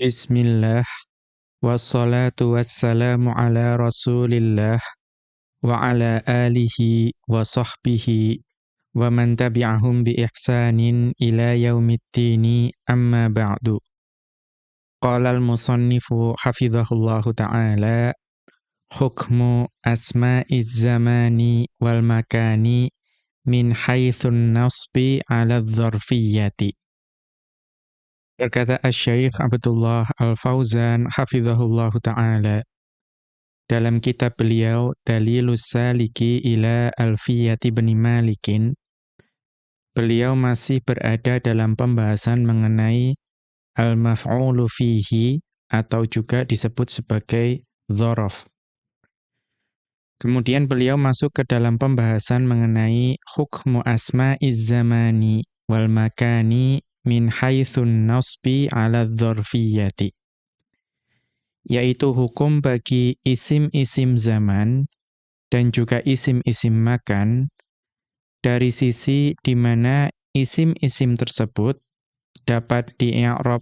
بسم الله والصلاة والسلام على رسول الله وعلى آله وصحبه ومن تبعهم بإحسان إلى يوم الدين أما بعد. قال المصنف حفظه الله تعالى حكم أسماء الزمان والمكان من حيث النصب على الظرفية. Berkata Asy-Syaikh Abdullah Al-Fauzan hafizahullah taala dalam kitab beliau Dalilus Saliki ila Alfiyati bin Malikin beliau masih berada dalam pembahasan mengenai al-maf'ulu fihi atau juga disebut sebagai dzaraf. Kemudian beliau masuk ke dalam pembahasan mengenai hukmu asma'iz zamani wal makani min haithun nasbi ala dzarfiyyati yaitu hukum bagi isim-isim zaman dan juga isim-isim makan dari sisi di mana isim-isim tersebut dapat di-i'rab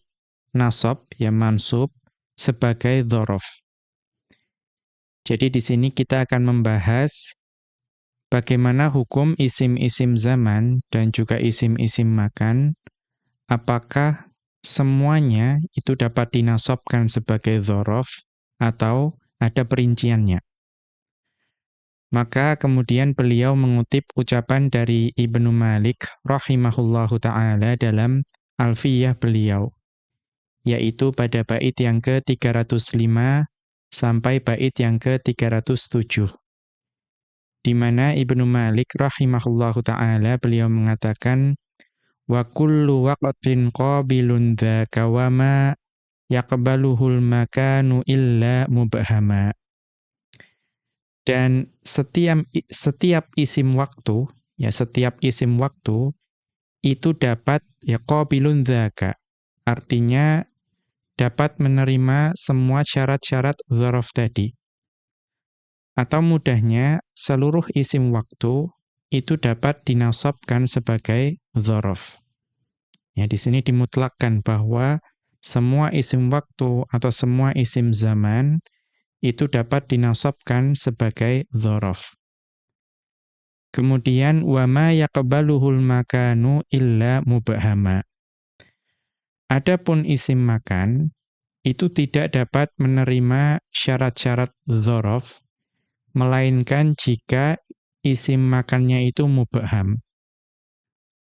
nasab ya mansub sebagai dzaraf. Jadi di sini kita akan membahas bagaimana hukum isim-isim zaman dan juga isim-isim makan apakah semuanya itu dapat dinasobkan sebagai dhorof atau ada perinciannya. Maka kemudian beliau mengutip ucapan dari Ibnu Malik rahimahullahu ta'ala dalam Alfiyah beliau, yaitu pada bait yang ke-305 sampai bait yang ke-307. Di mana Ibnu Malik rahimahullahu ta'ala beliau mengatakan, wa kullu waqtin qabilun dzaka wa ma yaqbaluhul makanu illa mubhama. Dan setiap setiap isim waktu ya setiap isim waktu itu dapat ya qabilun dzaka artinya dapat menerima semua syarat-syarat dzaraf tadi. Atau mudahnya seluruh isim waktu itu dapat dinasabkan sebagai dzaraf. Ya, di sini dimutlakkan bahwa semua isim waktu atau semua isim zaman itu dapat dinasabkan sebagai dzaraf. Kemudian wama yaqbaluhul makanu illa mubahama. Adapun isim makan itu tidak dapat menerima syarat-syarat dzaraf melainkan jika isim makannya itu mubham.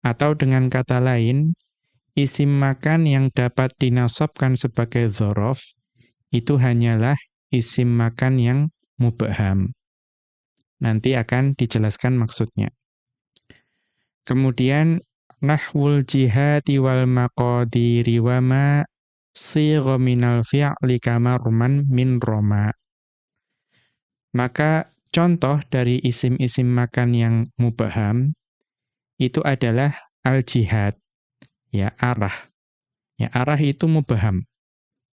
Atau dengan kata lain, isim makan yang dapat dinasabkan sebagai dzaraf itu hanyalah isim makan yang mubham. Nanti akan dijelaskan maksudnya. Kemudian nahwul jihati wal maqadiri wa ma sigha minal fi'li min roma. Maka Contoh dari isim-isim makan yang mubaham itu adalah al-jihad, ya arah. Ya arah itu mubaham.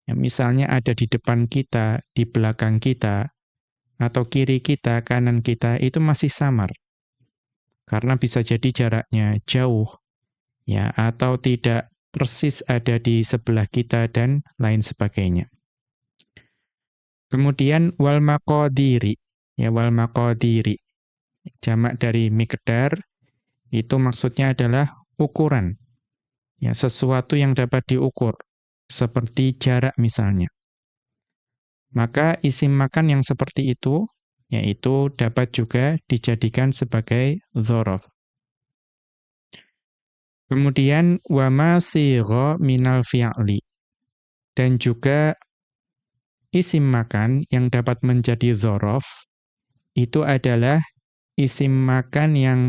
Ya, misalnya ada di depan kita, di belakang kita, atau kiri kita, kanan kita, itu masih samar. Karena bisa jadi jaraknya jauh, ya atau tidak persis ada di sebelah kita dan lain sebagainya. Kemudian wal maqadiri ya wal maqadiri. Jamak dari miqdar itu maksudnya adalah ukuran. Ya, sesuatu yang dapat diukur seperti jarak misalnya. Maka isim makan yang seperti itu yaitu dapat juga dijadikan sebagai dzaraf. Kemudian wa ma minal fi'li. Dan juga isim makan yang dapat menjadi dzaraf itu adalah isim makan yang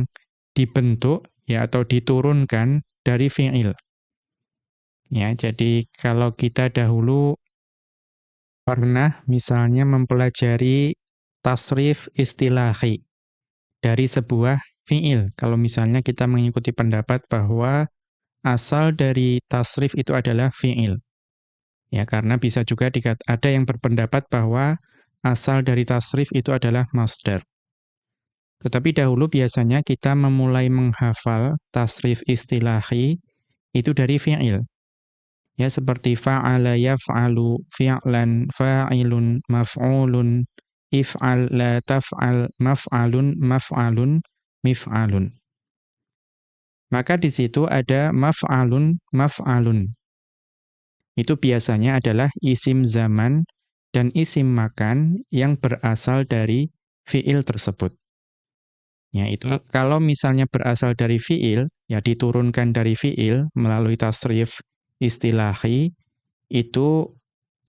dibentuk ya atau diturunkan dari fi'il. Ya, jadi kalau kita dahulu pernah misalnya mempelajari tasrif istilahi dari sebuah fi'il. Kalau misalnya kita mengikuti pendapat bahwa asal dari tasrif itu adalah fi'il. Ya, karena bisa juga ada yang berpendapat bahwa asal dari tasrif itu adalah masdar. Tetapi dahulu biasanya kita memulai menghafal tasrif istilahi itu dari fi'il. Ya seperti fa'ala yaf'alu fi'lan fa'ilun maf'ulun if'al la taf'al maf'alun maf'alun mif'alun. Maka di situ ada maf'alun maf'alun. Itu biasanya adalah isim zaman dan isim makan yang berasal dari fi'il tersebut. Ya, itu kalau misalnya berasal dari fi'il, ya diturunkan dari fi'il melalui tasrif istilahi, itu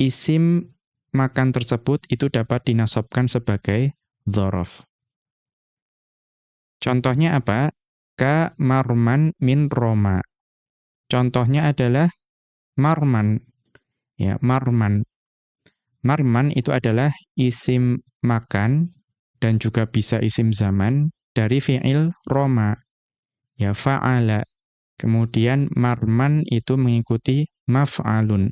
isim makan tersebut itu dapat dinasobkan sebagai dhorof. Contohnya apa? Ka marman min Roma. Contohnya adalah marman. Ya, marman. Marman itu adalah isim makan dan juga bisa isim zaman dari fi'il roma. Ya fa'ala. Kemudian marman itu mengikuti maf'alun.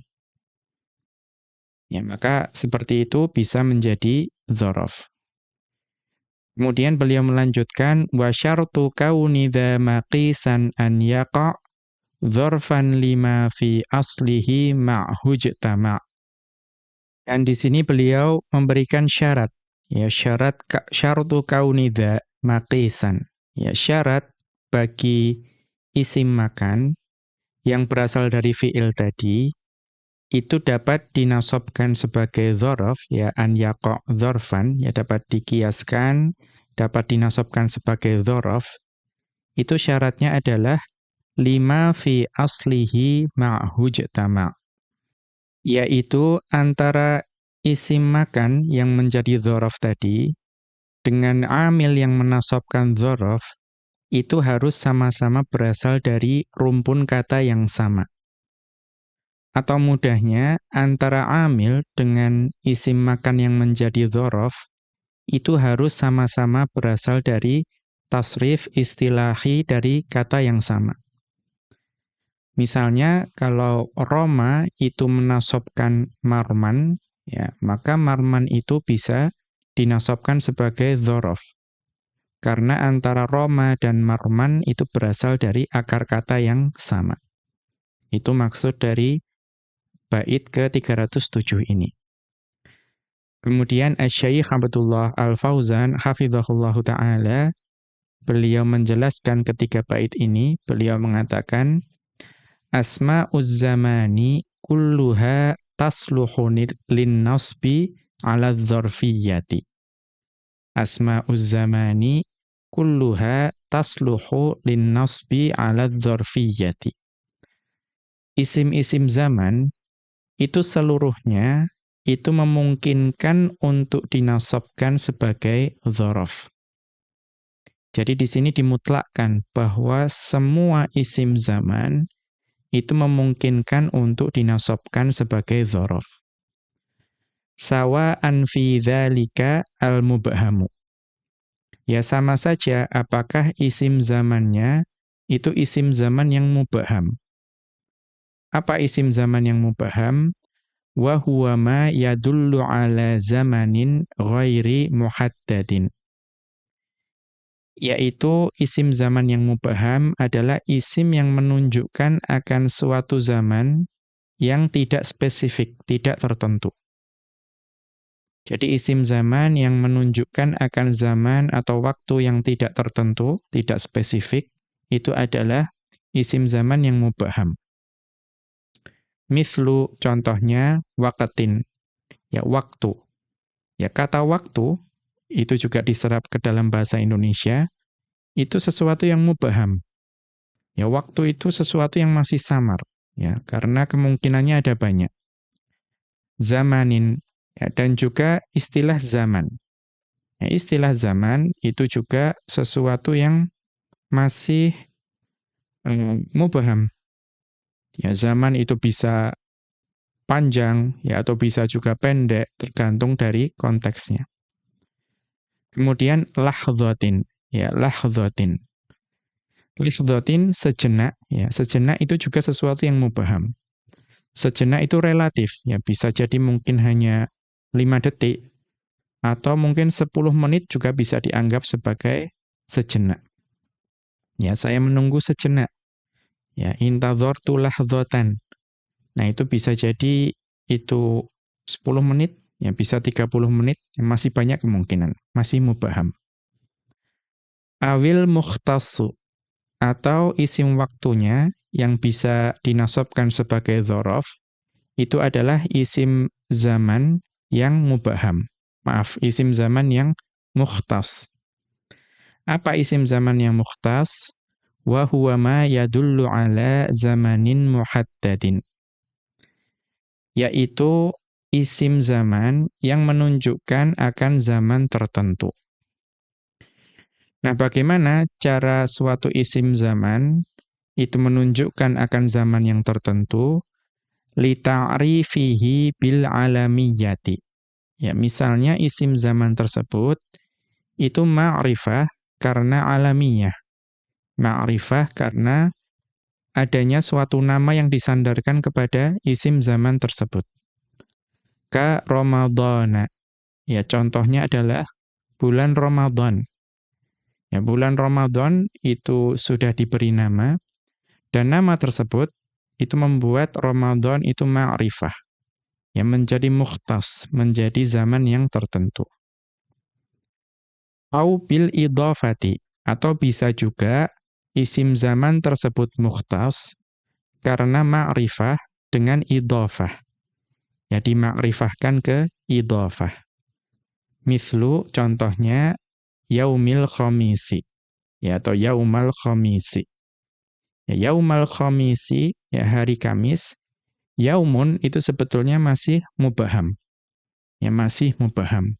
Ya, maka seperti itu bisa menjadi dzaraf. Kemudian beliau melanjutkan wa syartu kauni dha maqisan an yaqa' dzarfan lima fi aslihi ma'hujtama'. Dan di sini beliau memberikan syarat. Ya syarat syartu kaunidha maqisan. Ya, syarat bagi isim makan yang berasal dari fi'il tadi itu dapat dinasobkan sebagai dzaraf ya an yaqa' dzarfan ya dapat dikiaskan dapat dinasobkan sebagai dzaraf itu syaratnya adalah lima fi aslihi ma'hujtama yaitu antara isim makan yang menjadi dzaraf tadi dengan amil yang menasobkan dzaraf itu harus sama-sama berasal dari rumpun kata yang sama. Atau mudahnya, antara amil dengan isim makan yang menjadi dzaraf itu harus sama-sama berasal dari tasrif istilahi dari kata yang sama. Misalnya kalau Roma itu menasobkan marman, ya, maka marman itu bisa dinasobkan sebagai dzaraf. Karena antara Roma dan Marman itu berasal dari akar kata yang sama. Itu maksud dari bait ke-307 ini. Kemudian Asy-Syaikh Abdullah Al-Fauzan hafizahullahu taala beliau menjelaskan ketika bait ini beliau mengatakan asma'uz zamani kulluha tasluhu lin-nasbi 'ala dzarfiyyati. Asma'uz zamani kulluha tasluhu lin-nasbi 'ala dzarfiyyati. Isim-isim zaman itu seluruhnya itu memungkinkan untuk dinasabkan sebagai dzaraf. Jadi di sini dimutlakkan bahwa semua isim zaman itu memungkinkan untuk dinasabkan sebagai dzaraf sawa'an fi dzalika al-mubhamu. Ya sama saja apakah isim zamannya itu isim zaman yang mubham. Apa isim zaman yang mubham? Wa huwa ma yadullu ala zamanin ghairi muhaddadin. Yaitu isim zaman yang mubham adalah isim yang menunjukkan akan suatu zaman yang tidak spesifik, tidak tertentu. Jadi isim zaman yang menunjukkan akan zaman atau waktu yang tidak tertentu, tidak spesifik, itu adalah isim zaman yang mubaham. Mithlu contohnya waqatin, ya waktu. Ya kata waktu, itu juga diserap ke dalam bahasa Indonesia, itu sesuatu yang mubaham. Ya waktu itu sesuatu yang masih samar, ya karena kemungkinannya ada banyak. Zamanin Ya, dan juga istilah zaman. Ya, istilah zaman itu juga sesuatu yang masih um, mubaham. Ya, zaman itu bisa panjang ya atau bisa juga pendek tergantung dari konteksnya. Kemudian lahdhatin, ya lahdhatin. Lahdhatin sejenak, ya sejenak itu juga sesuatu yang mubaham. Sejenak itu relatif, ya bisa jadi mungkin hanya 5 detik, atau mungkin 10 menit juga bisa dianggap sebagai sejenak. Ya, saya menunggu sejenak. Ya, intadhortu lahdhatan. Nah, itu bisa jadi itu 10 menit, ya bisa 30 menit, ya masih banyak kemungkinan, masih mubaham. Awil mukhtasu, atau isim waktunya yang bisa dinasobkan sebagai dhorof, itu adalah isim zaman yang mubaham. Maaf, isim zaman yang mukhtas. Apa isim zaman yang mukhtas? Wa huwa ma yadullu ala zamanin muhaddadin. Yaitu isim zaman yang menunjukkan akan zaman tertentu. Nah, bagaimana cara suatu isim zaman itu menunjukkan akan zaman yang tertentu? Lita'rifihi bil alamiyati. Ya, misalnya isim zaman tersebut itu ma'rifah karena alamiah. Ma'rifah karena adanya suatu nama yang disandarkan kepada isim zaman tersebut. Ka Ramadana. Ya, contohnya adalah bulan Ramadan. Ya, bulan Ramadan itu sudah diberi nama, dan nama tersebut itu membuat Ramadan itu ma'rifah. Yang menjadi mukhtas, menjadi zaman yang tertentu au bil idhafati atau bisa juga isim zaman tersebut mukhtas karena ma'rifah dengan idhafah. Ya dimakrifahkan ke idhafah. Mithlu contohnya yaumil khamisi ya atau yaumal khamisi. Ya yaumal khamisi ya hari Kamis. Yaumun itu sebetulnya masih mubaham. Ya masih mubaham.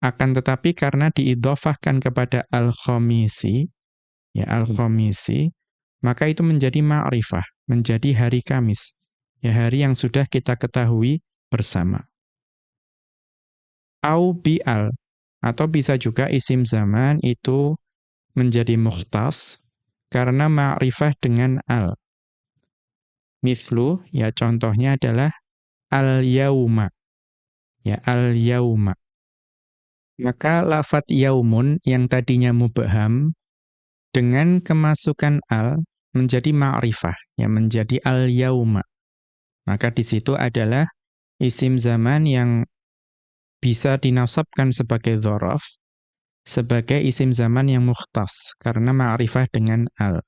Akan tetapi karena diidhofahkan kepada al-khamisi, ya al-khamisi, maka itu menjadi ma'rifah, menjadi hari Kamis. Ya hari yang sudah kita ketahui bersama. Au bi'al, atau bisa juga isim zaman itu menjadi mukhtas karena ma'rifah dengan al. Mithlu, ya contohnya adalah al-yauma. Ya al-yauma. Maka lafat yaumun yang tadinya mubaham dengan kemasukan al menjadi ma'rifah, yang menjadi al-yauma. Maka di situ adalah isim zaman yang bisa dinasabkan sebagai dhorof, sebagai isim zaman yang mukhtas, karena ma'rifah dengan al.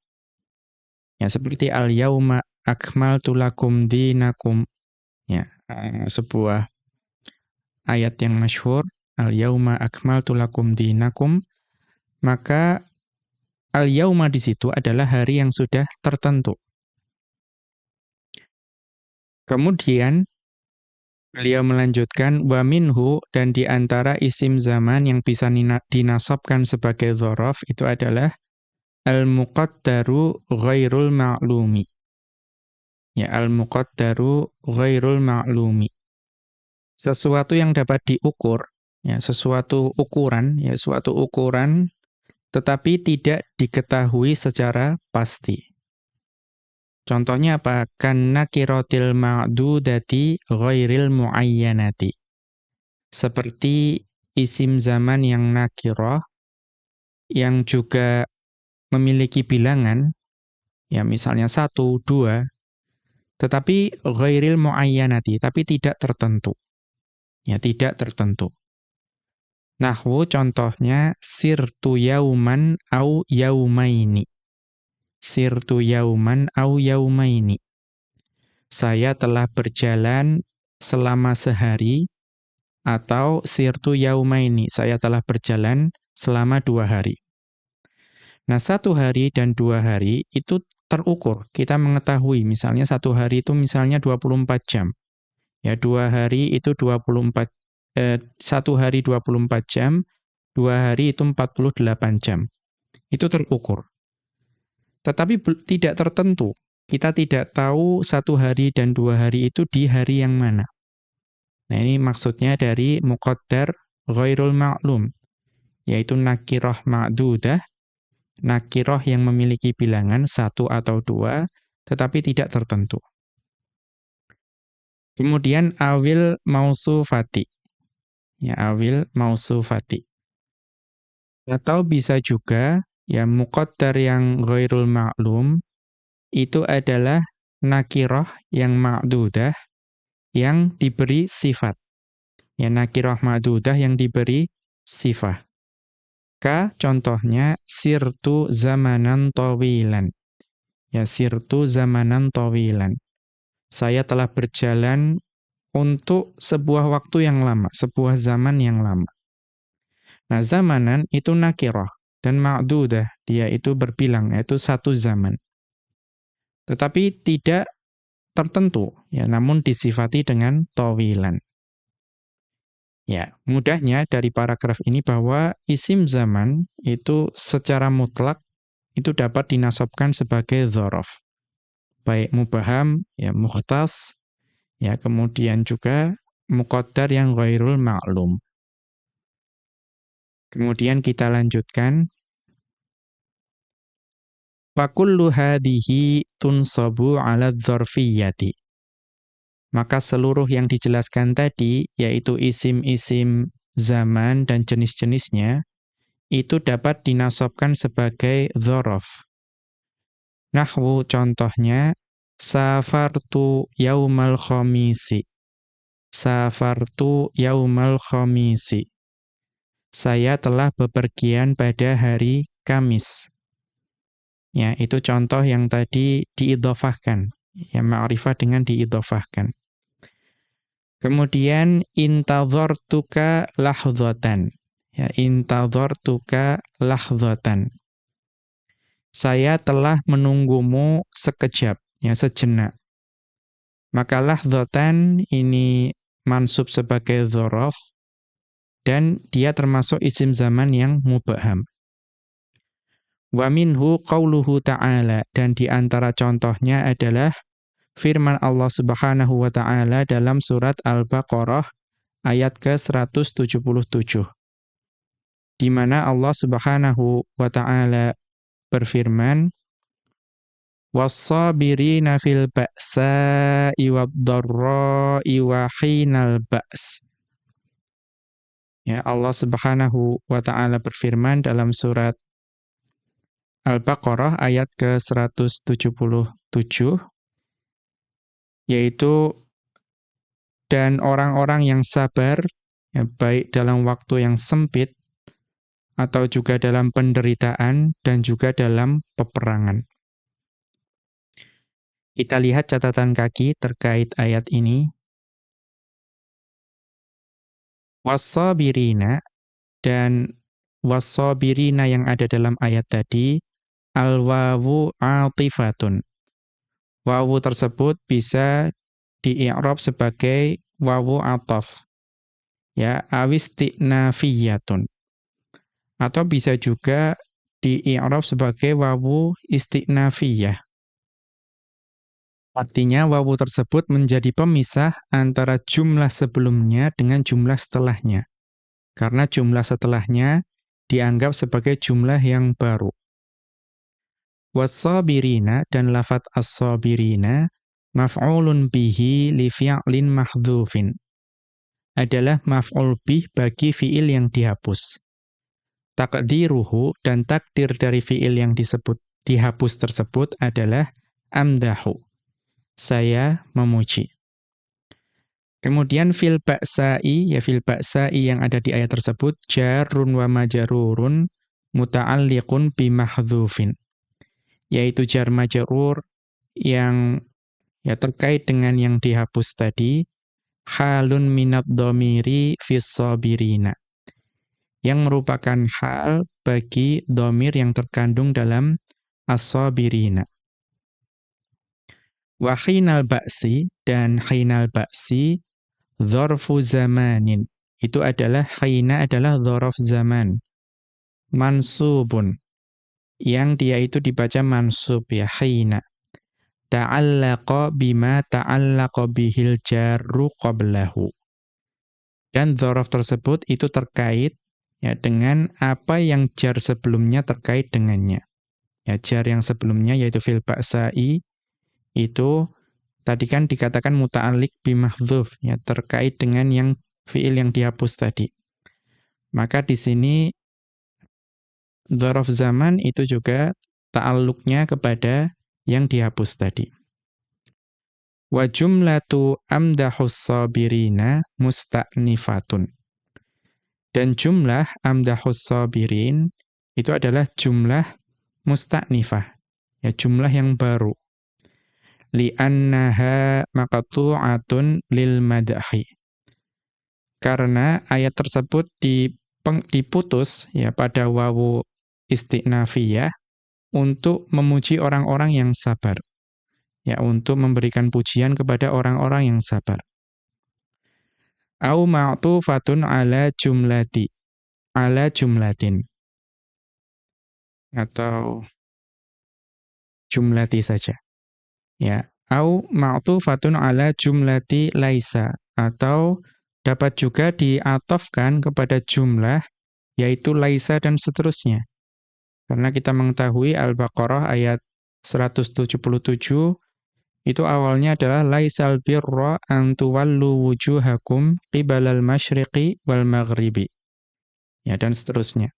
Ya, seperti al-yauma akmaltu lakum dinakum. Ya, eh, sebuah ayat yang masyhur al-yauma akmaltu lakum dinakum, maka al-yauma di situ adalah hari yang sudah tertentu. Kemudian beliau melanjutkan wa minhu dan di antara isim zaman yang bisa dinasabkan sebagai dzaraf itu adalah al-muqaddaru ghairul ma'lumi. Ya al-muqaddaru ghairul ma'lumi. Sesuatu yang dapat diukur ya sesuatu ukuran ya suatu ukuran tetapi tidak diketahui secara pasti. Contohnya apa? Kanna kirotil ma'dudati ghairil muayyanati. Seperti isim zaman yang nakiroh, yang juga memiliki bilangan, ya misalnya satu, dua, tetapi ghairil muayyanati, tapi tidak tertentu. Ya, tidak tertentu. Nahwu contohnya sirtu yauman au yaumaini. Sirtu yauman au yaumaini. Saya telah berjalan selama sehari atau sirtu yaumaini. Saya telah berjalan selama dua hari. Nah, satu hari dan dua hari itu terukur. Kita mengetahui misalnya satu hari itu misalnya 24 jam. Ya, dua hari itu 24 eh, satu hari 24 jam, dua hari itu 48 jam. Itu terukur. Tetapi tidak tertentu. Kita tidak tahu satu hari dan dua hari itu di hari yang mana. Nah ini maksudnya dari muqaddar ghairul ma'lum. Yaitu nakiroh ma'dudah. Nakiroh yang memiliki bilangan satu atau dua, tetapi tidak tertentu. Kemudian awil mausufati ya awil mausufati. Atau bisa juga ya muqaddar yang ghairul ma'lum itu adalah nakiroh yang ma'dudah yang diberi sifat. Ya nakiroh ma'dudah yang diberi sifat. Ka contohnya sirtu zamanan tawilan. Ya sirtu zamanan tawilan. Saya telah berjalan untuk sebuah waktu yang lama, sebuah zaman yang lama. Nah, zamanan itu nakiroh dan ma'dudah, dia itu berbilang, yaitu satu zaman. Tetapi tidak tertentu, ya, namun disifati dengan tawilan. Ya, mudahnya dari paragraf ini bahwa isim zaman itu secara mutlak itu dapat dinasobkan sebagai dzaraf. Baik mubaham, ya mukhtas, ya kemudian juga muqaddar yang ghairul ma'lum. Kemudian kita lanjutkan Wa kullu hadhihi tunsabu 'ala dzarfiyyati maka seluruh yang dijelaskan tadi, yaitu isim-isim zaman dan jenis-jenisnya, itu dapat dinasobkan sebagai dhorof. Nahwu contohnya, safartu yaumal khomisi. Safartu yaumal khomisi. Saya telah bepergian pada hari Kamis. Ya, itu contoh yang tadi diidofahkan. Ya, ma'rifah dengan diidofahkan. Kemudian intadhartuka lahdhatan. Ya, intadhartuka lahdhatan. Saya telah menunggumu sekejap, ya sejenak. Maka lahdhatan ini mansub sebagai dzaraf dan dia termasuk isim zaman yang mubaham. Wa minhu qauluhu ta'ala dan di antara contohnya adalah firman Allah Subhanahu wa taala dalam surat Al-Baqarah ayat ke-177. Di mana Allah Subhanahu wa taala berfirman Was-sabirina fil ba'sa'i wad-dharra'i wa hinal ba's. Ya Allah Subhanahu wa taala berfirman dalam surat Al-Baqarah ayat ke-177 yaitu dan orang-orang yang sabar ya, baik dalam waktu yang sempit atau juga dalam penderitaan dan juga dalam peperangan. Kita lihat catatan kaki terkait ayat ini. Wasabirina dan wasabirina yang ada dalam ayat tadi al-wawu atifatun wawu tersebut bisa di-i'rab sebagai wawu ataf. Ya, awisti'nafiyatun. Atau bisa juga di-i'rab sebagai wawu isti'nafiyah. Artinya wawu tersebut menjadi pemisah antara jumlah sebelumnya dengan jumlah setelahnya. Karena jumlah setelahnya dianggap sebagai jumlah yang baru. Wasabirina dan lafat as-sabirina maf'ulun bihi li fi'lin mahdhufin. Adalah maf'ul bih bagi fi'il yang dihapus. Takdiruhu dan takdir dari fi'il yang disebut dihapus tersebut adalah amdahu. Saya memuji. Kemudian fil ba'sa'i, ya fil ba'sa'i yang ada di ayat tersebut, jarun wa majarurun muta'alliqun bimahdhufin. Yaitu jar majrur yang ya terkait dengan yang dihapus tadi halun minad domiri fis sabirina. Yang merupakan hal bagi domir yang terkandung dalam as-sabirina wa khinal ba'si dan khinal ba'si dzarfu zamanin. Itu adalah khina adalah dzaraf zaman. Mansubun. Yang dia itu dibaca mansub ya hina ta'allaqa bima ta'allaqa bihil jarru qablahu. Dan dzaraf tersebut itu terkait ya dengan apa yang jar sebelumnya terkait dengannya. Ya jar yang sebelumnya yaitu fil ba'sa'i itu tadi kan dikatakan muta'alliq bimahdhuf ya terkait dengan yang fiil yang dihapus tadi maka di sini Dhorof zaman itu juga ta'alluqnya kepada yang dihapus tadi. Wa jumlatu amdahus sabirina musta'nifatun. Dan jumlah amdahus sabirin itu adalah jumlah musta'nifah. Ya, jumlah yang baru. Li'annaha maqtu'atun lil madahi. Karena ayat tersebut diputus ya pada wawu isti'nafiyah untuk memuji orang-orang yang sabar ya untuk memberikan pujian kepada orang-orang yang sabar. Au ma'tufatun ala jumlati ala jumlatin atau jumlati saja. Ya, au ma'tufatun ala jumlati laisa atau dapat juga diatofkan kepada jumlah yaitu laisa dan seterusnya. Karena kita mengetahui Al-Baqarah ayat 177 itu awalnya adalah laisal birra an tuwallu wujuhakum qibalal masyriqi wal maghribi. Ya dan seterusnya.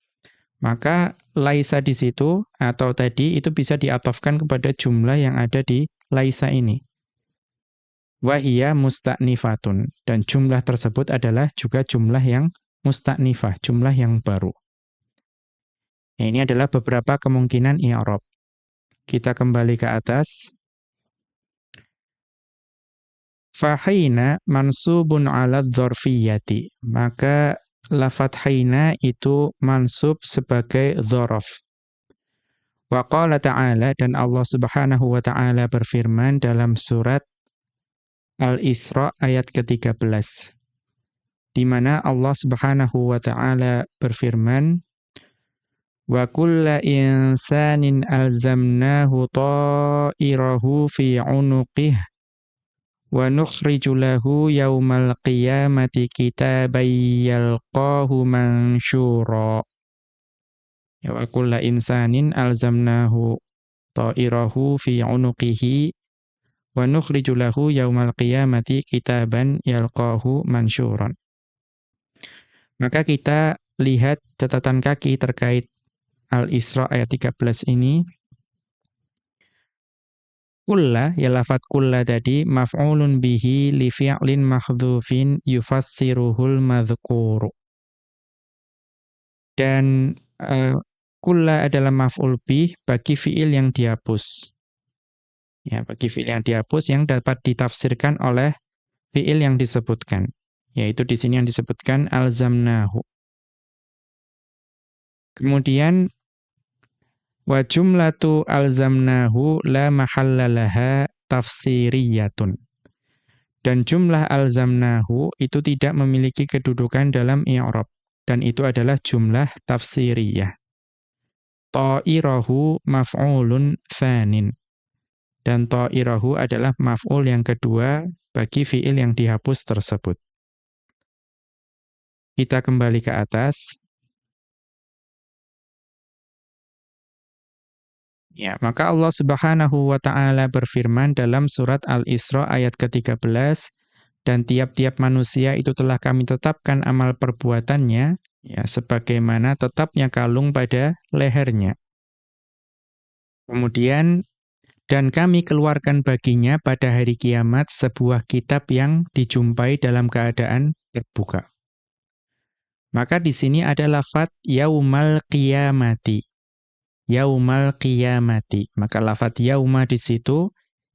Maka laisa di situ atau tadi itu bisa diatofkan kepada jumlah yang ada di laisa ini. Wahia musta'nifatun dan jumlah tersebut adalah juga jumlah yang musta'nifah, jumlah yang baru. Ya, ini adalah beberapa kemungkinan i'rab. Kita kembali ke atas. Fahina mansubun ala dzarfiyyati. Maka lafat haina itu mansub sebagai dzaraf. Wa qala ta'ala dan Allah Subhanahu wa taala berfirman dalam surat Al-Isra ayat ke-13. Di mana Allah Subhanahu wa taala berfirman Wa kulla insanin alzamnahu ta'irahu fi 'unuqihi wa nukhriju lahu yaumal qiyamati kitaban yalqahu mansyura ya wa kullu insanin alzamnahu ta'irahu fi unuqihi wa nukhriju lahu yaumal qiyamati kitaban yalqahu mansyuran maka kita lihat catatan kaki terkait Al-Isra ayat 13 ini Kulla, ya lafat kulla tadi, maf'ulun bihi li fi'lin mahdhufin yufassiruhul madhkuru. Dan uh, kulla adalah maf'ul bih bagi fi'il yang dihapus. Ya, bagi fi'il yang dihapus yang dapat ditafsirkan oleh fi'il yang disebutkan. Yaitu di sini yang disebutkan alzamnahu. Kemudian Wa jumlatu alzamnahu la mahallalaha tafsiriyatun. Dan jumlah alzamnahu itu tidak memiliki kedudukan dalam i'rab dan itu adalah jumlah tafsiriyah. Ta'irahu maf'ulun thanin. Dan ta'irahu adalah maf'ul yang kedua bagi fi'il yang dihapus tersebut. Kita kembali ke atas. Ya, maka Allah Subhanahu wa taala berfirman dalam surat Al-Isra ayat ke-13 dan tiap-tiap manusia itu telah kami tetapkan amal perbuatannya ya sebagaimana tetapnya kalung pada lehernya. Kemudian dan kami keluarkan baginya pada hari kiamat sebuah kitab yang dijumpai dalam keadaan terbuka. Maka di sini ada lafat yaumal qiyamati yaumal qiyamati. Maka lafat yauma di situ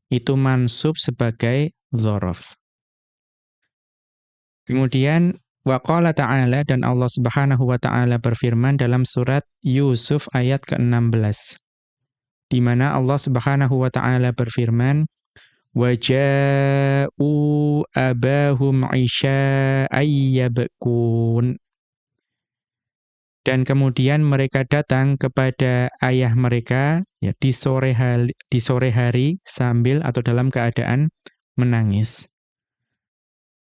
itu mansub sebagai dzaraf. Kemudian waqala ta'ala dan Allah Subhanahu wa taala berfirman dalam surat Yusuf ayat ke-16. Di mana Allah Subhanahu wa taala berfirman waja'u abahum 'isha'an yabkun dan kemudian mereka datang kepada ayah mereka ya, di sore hari, di sore hari sambil atau dalam keadaan menangis.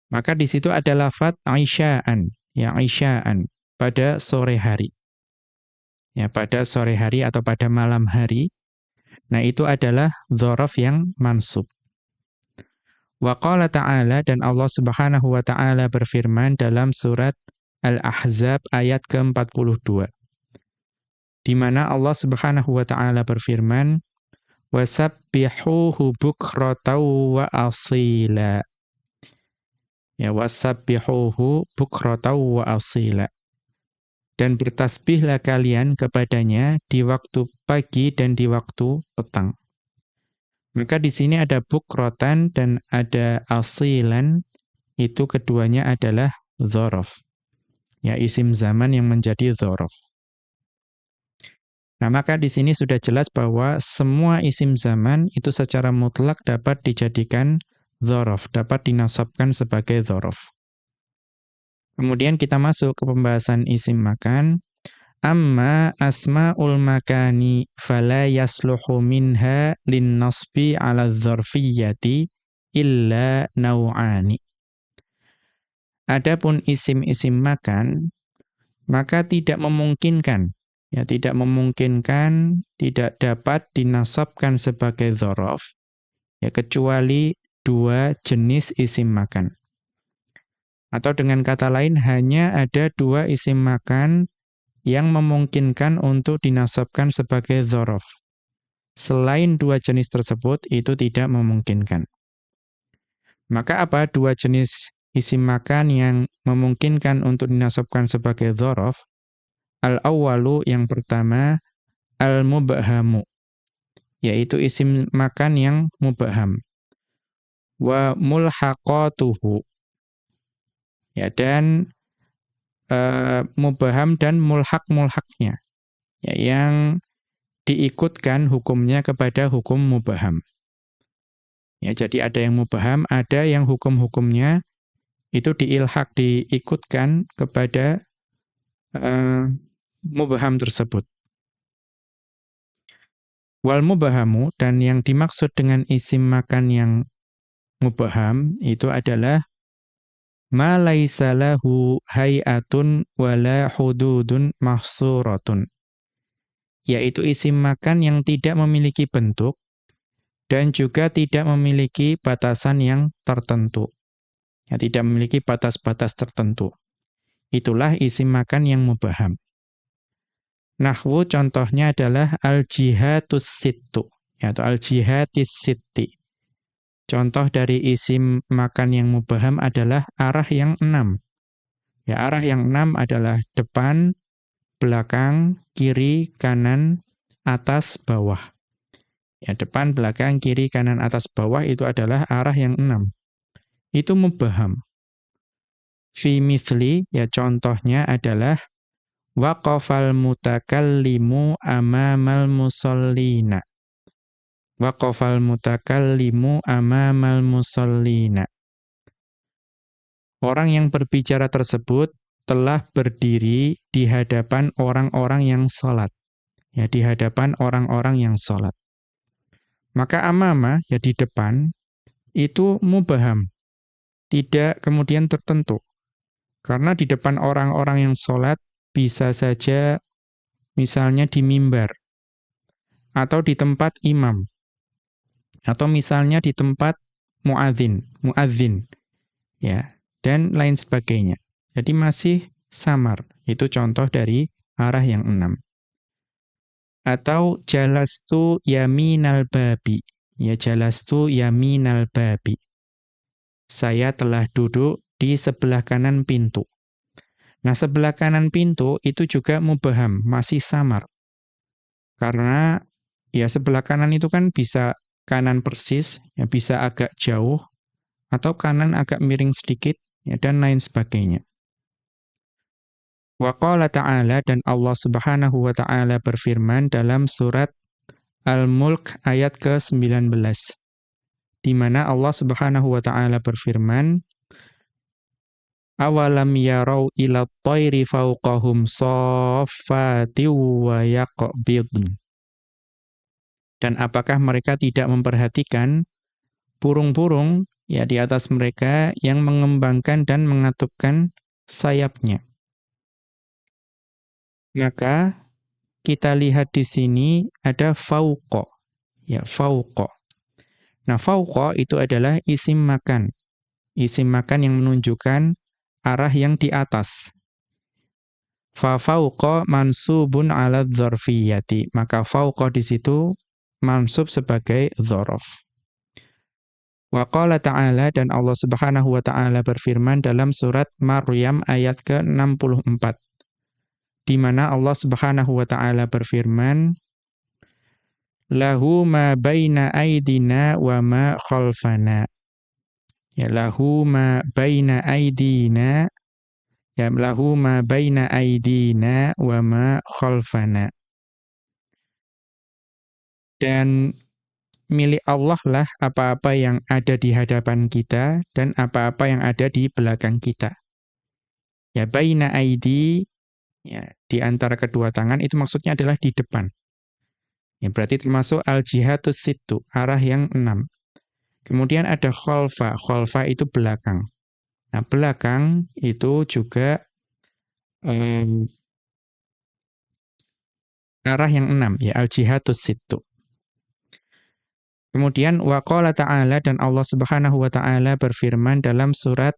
Maka di situ ada lafat Aisyaan, ya Aisyaan pada sore hari. Ya, pada sore hari atau pada malam hari. Nah, itu adalah dzaraf yang mansub. Wa qala ta'ala dan Allah Subhanahu wa taala berfirman dalam surat Al-Ahzab ayat ke-42. Di mana Allah Subhanahu wa taala berfirman, wasabbihuhu bukratan wa asila. Ya wasabbihuhu bukratan wa asila. Dan bertasbihlah kalian kepadanya di waktu pagi dan di waktu petang. Maka di sini ada bukrotan dan ada asilan, itu keduanya adalah dhorof. Ya, isim zaman yang menjadi dhorof. Nah, maka di sini sudah jelas bahwa semua isim zaman itu secara mutlak dapat dijadikan dhorof, dapat dinasabkan sebagai dhorof. Kemudian kita masuk ke pembahasan isim makan. Amma asma'ul makani fala yasluhu minha linnasbi ala dzarfiyyati illa nau'ani. Adapun isim-isim makan maka tidak memungkinkan ya tidak memungkinkan tidak dapat dinasabkan sebagai dzaraf ya kecuali dua jenis isim makan. Atau dengan kata lain, hanya ada dua isim makan yang memungkinkan untuk dinasabkan sebagai dhorof. Selain dua jenis tersebut, itu tidak memungkinkan. Maka apa dua jenis isim makan yang memungkinkan untuk dinasabkan sebagai dhorof? Al-awwalu yang pertama, al-mubhamu, yaitu isim makan yang mubham. Wa mulhaqatuhu, Ya, dan uh, mubaham dan mulhak-mulhaknya. Ya, yang diikutkan hukumnya kepada hukum mubaham. Ya, jadi ada yang mubaham, ada yang hukum-hukumnya itu diilhak, diikutkan kepada uh, mubaham tersebut. Wal mubahamu dan yang dimaksud dengan isim makan yang mubaham itu adalah ma laisa lahu hay'atun wala hududun mahsuratun. Yaitu isim makan yang tidak memiliki bentuk dan juga tidak memiliki batasan yang tertentu. Ya tidak memiliki batas-batas tertentu. Itulah isim makan yang mubaham nahwu contohnya adalah al jihatus sittu yaitu al jihatis sitti Contoh dari isim makan yang mubaham adalah arah yang enam. Ya, arah yang enam adalah depan, belakang, kiri, kanan, atas, bawah. Ya, depan, belakang, kiri, kanan, atas, bawah itu adalah arah yang enam. Itu mubaham. Fi mithli, ya contohnya adalah waqafal mutakallimu amamal musallina. Waqafal mutakallimu amamal musallina. Orang yang berbicara tersebut telah berdiri di hadapan orang-orang yang sholat. Ya, di hadapan orang-orang yang sholat. Maka amama, ya di depan, itu mubaham. Tidak kemudian tertentu. Karena di depan orang-orang yang sholat, bisa saja misalnya di mimbar. Atau di tempat imam. Atau misalnya di tempat muadzin, muadzin. Ya, dan lain sebagainya. Jadi masih samar. Itu contoh dari arah yang enam. Atau jalastu yaminal babi. Ya jalastu yaminal babi. Saya telah duduk di sebelah kanan pintu. Nah, sebelah kanan pintu itu juga mubaham, masih samar. Karena ya sebelah kanan itu kan bisa kanan persis, ya bisa agak jauh, atau kanan agak miring sedikit, ya, dan lain sebagainya. Wa qala ta'ala dan Allah Subhanahu wa taala berfirman dalam surat Al-Mulk ayat ke-19 di mana Allah Subhanahu wa taala berfirman Awalam yarau ila tayri fawqahum saffati wa yaqbidun dan apakah mereka tidak memperhatikan burung-burung ya di atas mereka yang mengembangkan dan mengatupkan sayapnya. Maka kita lihat di sini ada fauqa. Ya, fauqa. Nah, fauqa itu adalah isim makan. Isim makan yang menunjukkan arah yang di atas. Fa fauqa mansubun ala dzarfiyyati. Maka fauqa di situ mansub sebagai dzaraf. Wa qala ta'ala dan Allah Subhanahu wa taala berfirman dalam surat Maryam ayat ke-64 di mana Allah Subhanahu wa taala berfirman lahu ma baina aidina wa ma khalfana ya lahu ma baina aidina ya lahu ma baina aidina wa ma khalfana dan milik Allah lah apa-apa yang ada di hadapan kita dan apa-apa yang ada di belakang kita. Ya baina aidi ya di antara kedua tangan itu maksudnya adalah di depan. Ya berarti termasuk al jihadus situ, arah yang enam. Kemudian ada khalfa, khalfa itu belakang. Nah, belakang itu juga eh, arah yang enam ya al jihadus situ. Kemudian waqala ta'ala dan Allah Subhanahu wa taala berfirman dalam surat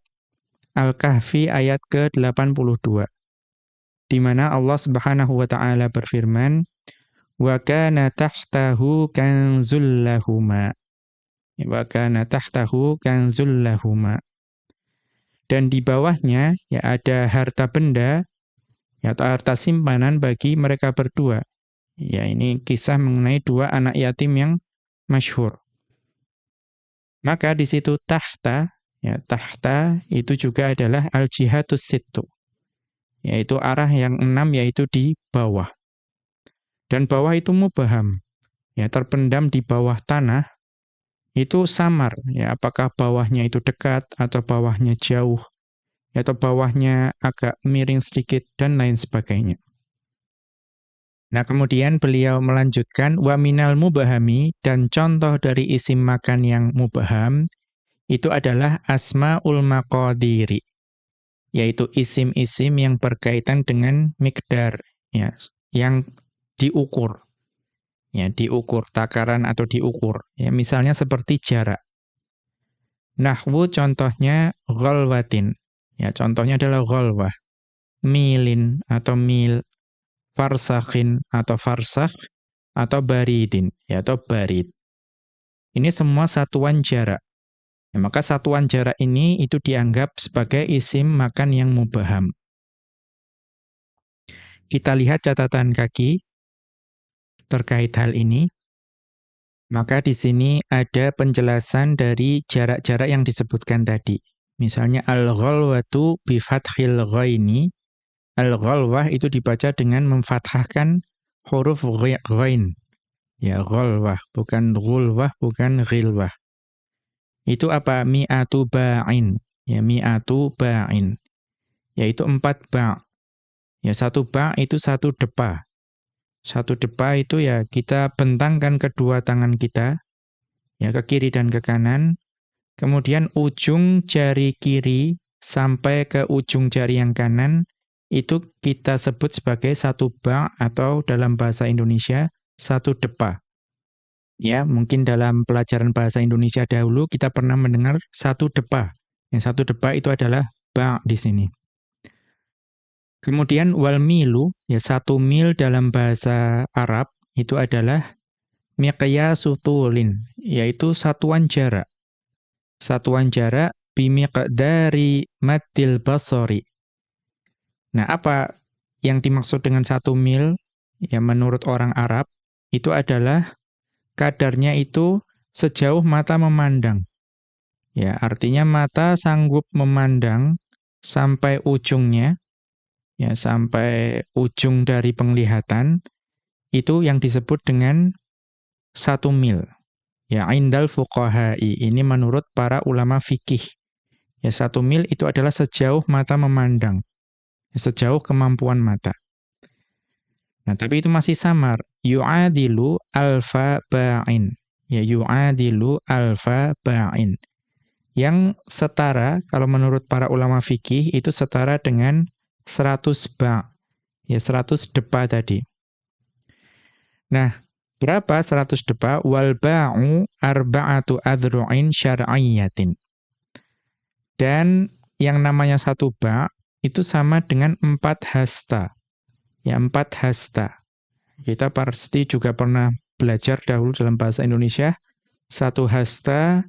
Al-Kahfi ayat ke-82. Di mana Allah Subhanahu wa taala berfirman, "Wa kana tahtahu kanzul lahuma." Wa kana tahtahu kanzul lahuma. Dan di bawahnya ya ada harta benda ya, atau harta simpanan bagi mereka berdua. Ya ini kisah mengenai dua anak yatim yang masyhur. Maka di situ tahta, ya tahta itu juga adalah al-jihadus sittu. Yaitu arah yang enam yaitu di bawah. Dan bawah itu mubaham. Ya terpendam di bawah tanah itu samar ya apakah bawahnya itu dekat atau bawahnya jauh atau bawahnya agak miring sedikit dan lain sebagainya. Nah, kemudian beliau melanjutkan wa minal mubahami dan contoh dari isim makan yang mubaham itu adalah asmaul maqadiri yaitu isim-isim yang berkaitan dengan mikdar ya yang diukur ya diukur takaran atau diukur ya misalnya seperti jarak. Nahwu contohnya ghalwatin ya contohnya adalah ghalwah milin atau mil farsakhin atau farsakh atau baridin ya atau barid. Ini semua satuan jarak. Ya, maka satuan jarak ini itu dianggap sebagai isim makan yang mubaham. Kita lihat catatan kaki terkait hal ini. Maka di sini ada penjelasan dari jarak-jarak yang disebutkan tadi. Misalnya al-ghalwatu bi fathil ghaini Al-ghalwah itu dibaca dengan memfathahkan huruf ghain. Ya, ghalwah, bukan ghulwah, bukan ghilwah. Itu apa? Mi'atu ba'in. Ya, mi'atu ba'in. Yaitu empat ba'. Ya, satu ba' itu satu depa. Satu depa itu ya kita bentangkan kedua tangan kita, ya ke kiri dan ke kanan. Kemudian ujung jari kiri sampai ke ujung jari yang kanan, itu kita sebut sebagai satu ba atau dalam bahasa Indonesia satu depa. Ya, mungkin dalam pelajaran bahasa Indonesia dahulu kita pernah mendengar satu depa. Yang satu depa itu adalah ba di sini. Kemudian wal milu, ya satu mil dalam bahasa Arab itu adalah miqyasu tulin, yaitu satuan jarak. Satuan jarak bimiqdari matil basori Nah, apa yang dimaksud dengan satu mil, ya menurut orang Arab, itu adalah kadarnya itu sejauh mata memandang. Ya, artinya mata sanggup memandang sampai ujungnya, ya sampai ujung dari penglihatan, itu yang disebut dengan satu mil. Ya, indal fuqahai, ini menurut para ulama fikih. Ya, satu mil itu adalah sejauh mata memandang sejauh kemampuan mata. Nah, tapi itu masih samar. Yu'adilu alfa ba'in. Ya, yu'adilu alfa ba'in. Yang setara, kalau menurut para ulama fikih, itu setara dengan 100 ba' ya 100 depa tadi. Nah, berapa 100 depa? Wal ba'u arba'atu adru'in syar'iyyatin. Dan yang namanya satu ba' itu sama dengan empat hasta. Ya, empat hasta. Kita pasti juga pernah belajar dahulu dalam bahasa Indonesia, satu hasta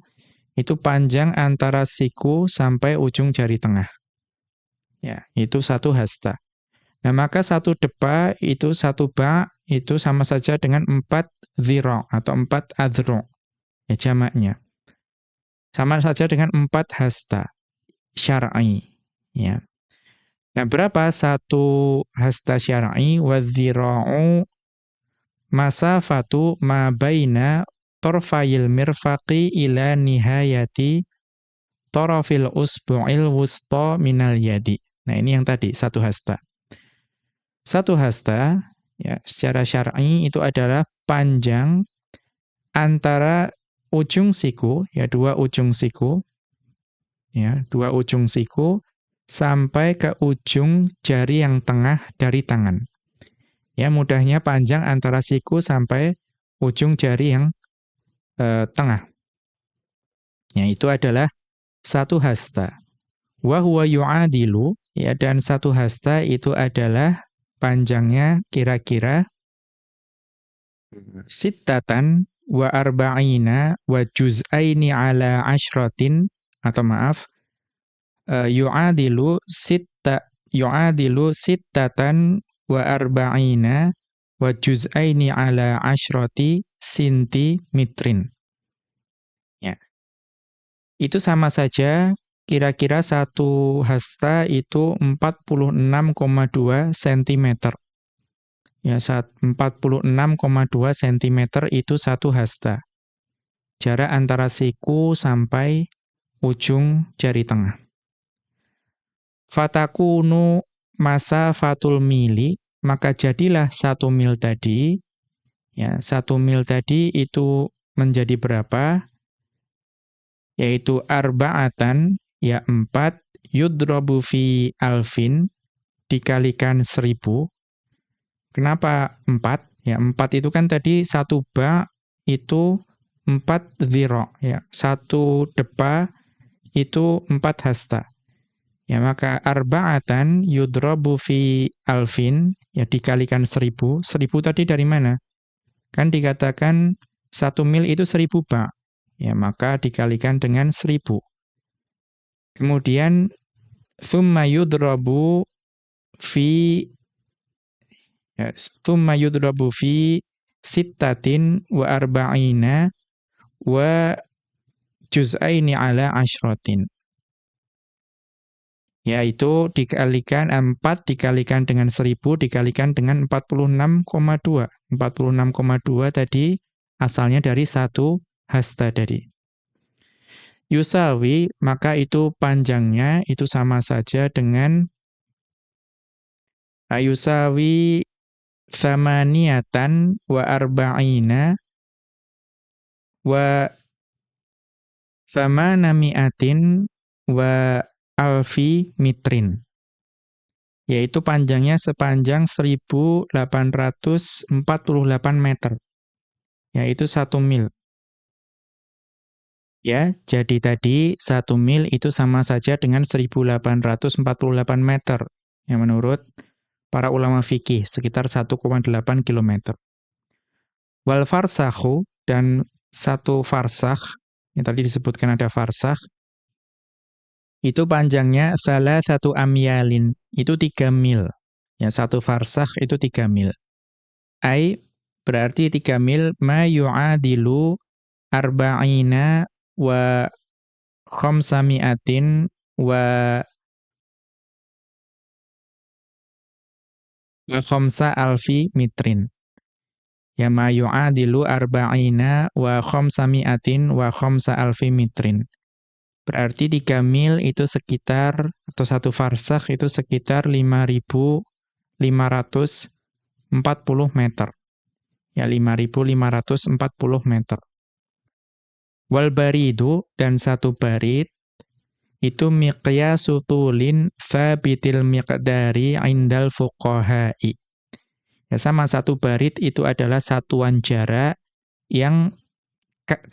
itu panjang antara siku sampai ujung jari tengah. Ya, itu satu hasta. Nah, maka satu depa itu satu ba itu sama saja dengan empat zira atau empat adro. Ya, jamaknya. Sama saja dengan empat hasta syar'i. Ya. Nah, berapa satu hasta syar'i wa dzira'u masafatu ma baina torfayil mirfaqi ila nihayati torofil usbu'il wusta minal yadi. Nah, ini yang tadi satu hasta. Satu hasta ya secara syar'i itu adalah panjang antara ujung siku ya dua ujung siku ya dua ujung siku sampai ke ujung jari yang tengah dari tangan. Ya, mudahnya panjang antara siku sampai ujung jari yang eh, tengah. Ya, itu adalah satu hasta. Wa huwa yu'adilu, ya dan satu hasta itu adalah panjangnya kira-kira sittatan wa arba'ina wa juz'aini ala ashratin atau maaf uh, yu'adilu sitta yu'adilu sittatan wa arba'ina wa juz'aini ala ashrati sinti mitrin. Ya. Itu sama saja kira-kira satu hasta itu 46,2 cm. Ya, 46,2 cm itu satu hasta. Jarak antara siku sampai ujung jari tengah. Fatakunu masa fatul mili, maka jadilah satu mil tadi, ya satu mil tadi itu menjadi berapa? Yaitu arba'atan, ya empat, yudrobu fi alfin, dikalikan seribu. Kenapa empat? Ya empat itu kan tadi satu ba itu empat ziro, ya satu depa itu empat hasta. Ya, maka arba'atan yudrabu fi alfin, ya dikalikan seribu. Seribu tadi dari mana? Kan dikatakan satu mil itu seribu ba. Ya, maka dikalikan dengan seribu. Kemudian, thumma yudrabu fi ya, thumma yudrabu fi sittatin wa arba'ina wa juz'aini ala ashratin. Yaitu dikalikan 4 dikalikan dengan 1000 dikalikan dengan 46,2. 46,2 tadi asalnya dari satu hasta tadi. Yusawi, maka itu panjangnya itu sama saja dengan Yusawi thamaniatan wa arba'ina wa mi'atin wa alfi mitrin. Yaitu panjangnya sepanjang 1848 meter. Yaitu satu mil. Ya, jadi tadi satu mil itu sama saja dengan 1848 meter. Yang menurut para ulama fikih, sekitar 1,8 kilometer. Wal farsakhu, dan satu farsakh yang tadi disebutkan ada farsakh, itu panjangnya salah satu amyalin, itu tiga mil. Ya, satu farsakh itu tiga mil. Ai, berarti tiga mil, ma yu'adilu arba'ina wa khamsami'atin wa khamsa alfi mitrin. Ya ma yu'adilu arba'ina wa khamsami'atin wa khamsa alfi mitrin. Berarti 3 mil itu sekitar, atau satu farsakh itu sekitar 5.540 meter. Ya, 5.540 meter. Wal baridu, dan satu barid, itu miqyasu tulin fabitil miqdari indal fuqahai. Ya, sama satu barit itu adalah satuan jarak yang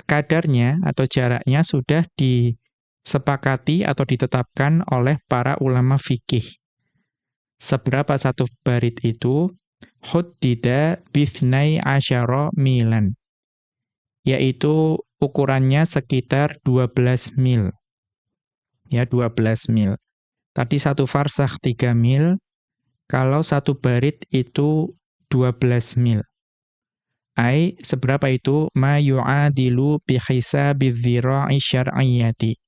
kadarnya atau jaraknya sudah disepakati atau ditetapkan oleh para ulama fikih. Seberapa satu barit itu? huddida bithnai asyara milan. Yaitu ukurannya sekitar 12 mil. Ya, 12 mil. Tadi satu farsakh 3 mil, kalau satu barit itu 12 mil. Ai, seberapa itu? Ma yu'adilu bihisabi dhira'i syar'iyyati.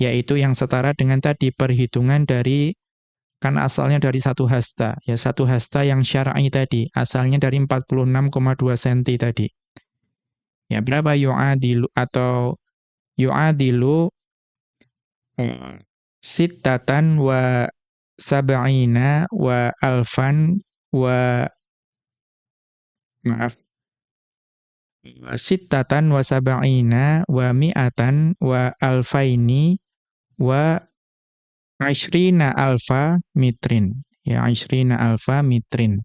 Yaitu yang setara dengan tadi perhitungan dari, kan asalnya dari satu hasta. Ya, satu hasta yang syar'i tadi. Asalnya dari 46,2 cm tadi. Ya, berapa yu'adilu atau yu'adilu eh, sittatan wa sab'ina wa alfan wa maaf sittatan wa sab'ina wa mi'atan wa alfaini wa ashrina alfa mitrin. Ya ashrina alfa mitrin.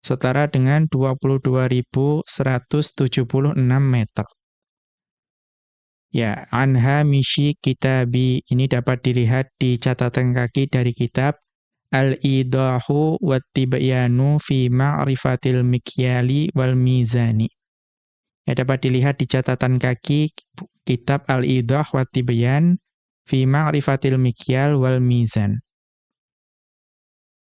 Setara dengan 22.176 meter. Ya, anha mishi kitabi. Ini dapat dilihat di catatan kaki dari kitab Al-Idahu Wattibayanu fi Ma'rifatil Mikyali wal Mizani. Ya, dapat dilihat di catatan kaki kitab Al-Idah Wattibayan fi Ma'rifatil Mikyal wal Mizan.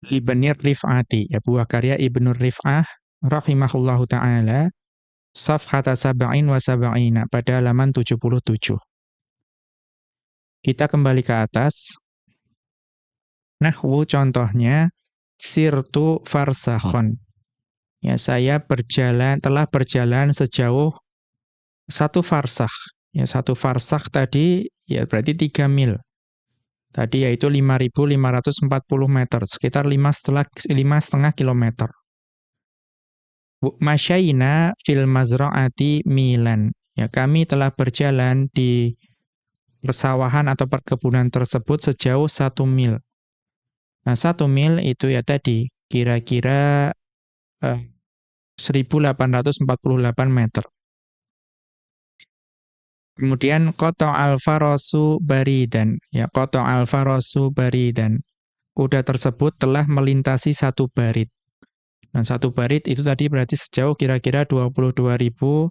Ibnir Rif'ati, ya buah karya Ibnur Rif'ah rahimahullahu taala Safhata sab'in wa sab'ina pada halaman 77. Kita kembali ke atas. Nahwu contohnya sirtu farsakhon. Ya, saya berjalan telah berjalan sejauh satu farsakh. Ya, satu farsakh tadi ya berarti 3 mil. Tadi yaitu 5.540 meter, sekitar 5,5 kilometer. Masyaina fil mazra'ati milan. Ya, kami telah berjalan di persawahan atau perkebunan tersebut sejauh satu mil. Nah, satu mil itu ya tadi, kira-kira eh, 1848 meter. Kemudian kota al-farasu baridan. Ya, kota al-farasu baridan. Kuda tersebut telah melintasi satu barit. Dan satu barit itu tadi berarti sejauh kira-kira 22.176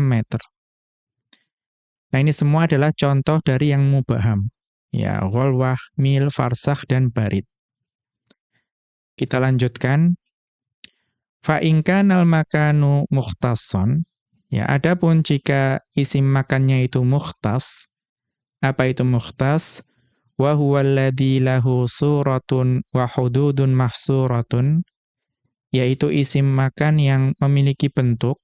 meter. Nah ini semua adalah contoh dari yang mubaham. Ya, gholwah, mil, farsakh, dan barit. Kita lanjutkan. Fa'inkan al-makanu mukhtason. Ya, adapun jika isim makannya itu mukhtas. Apa itu mukhtas? wa lahu suratun wa hududun mahsuratun yaitu isim makan yang memiliki bentuk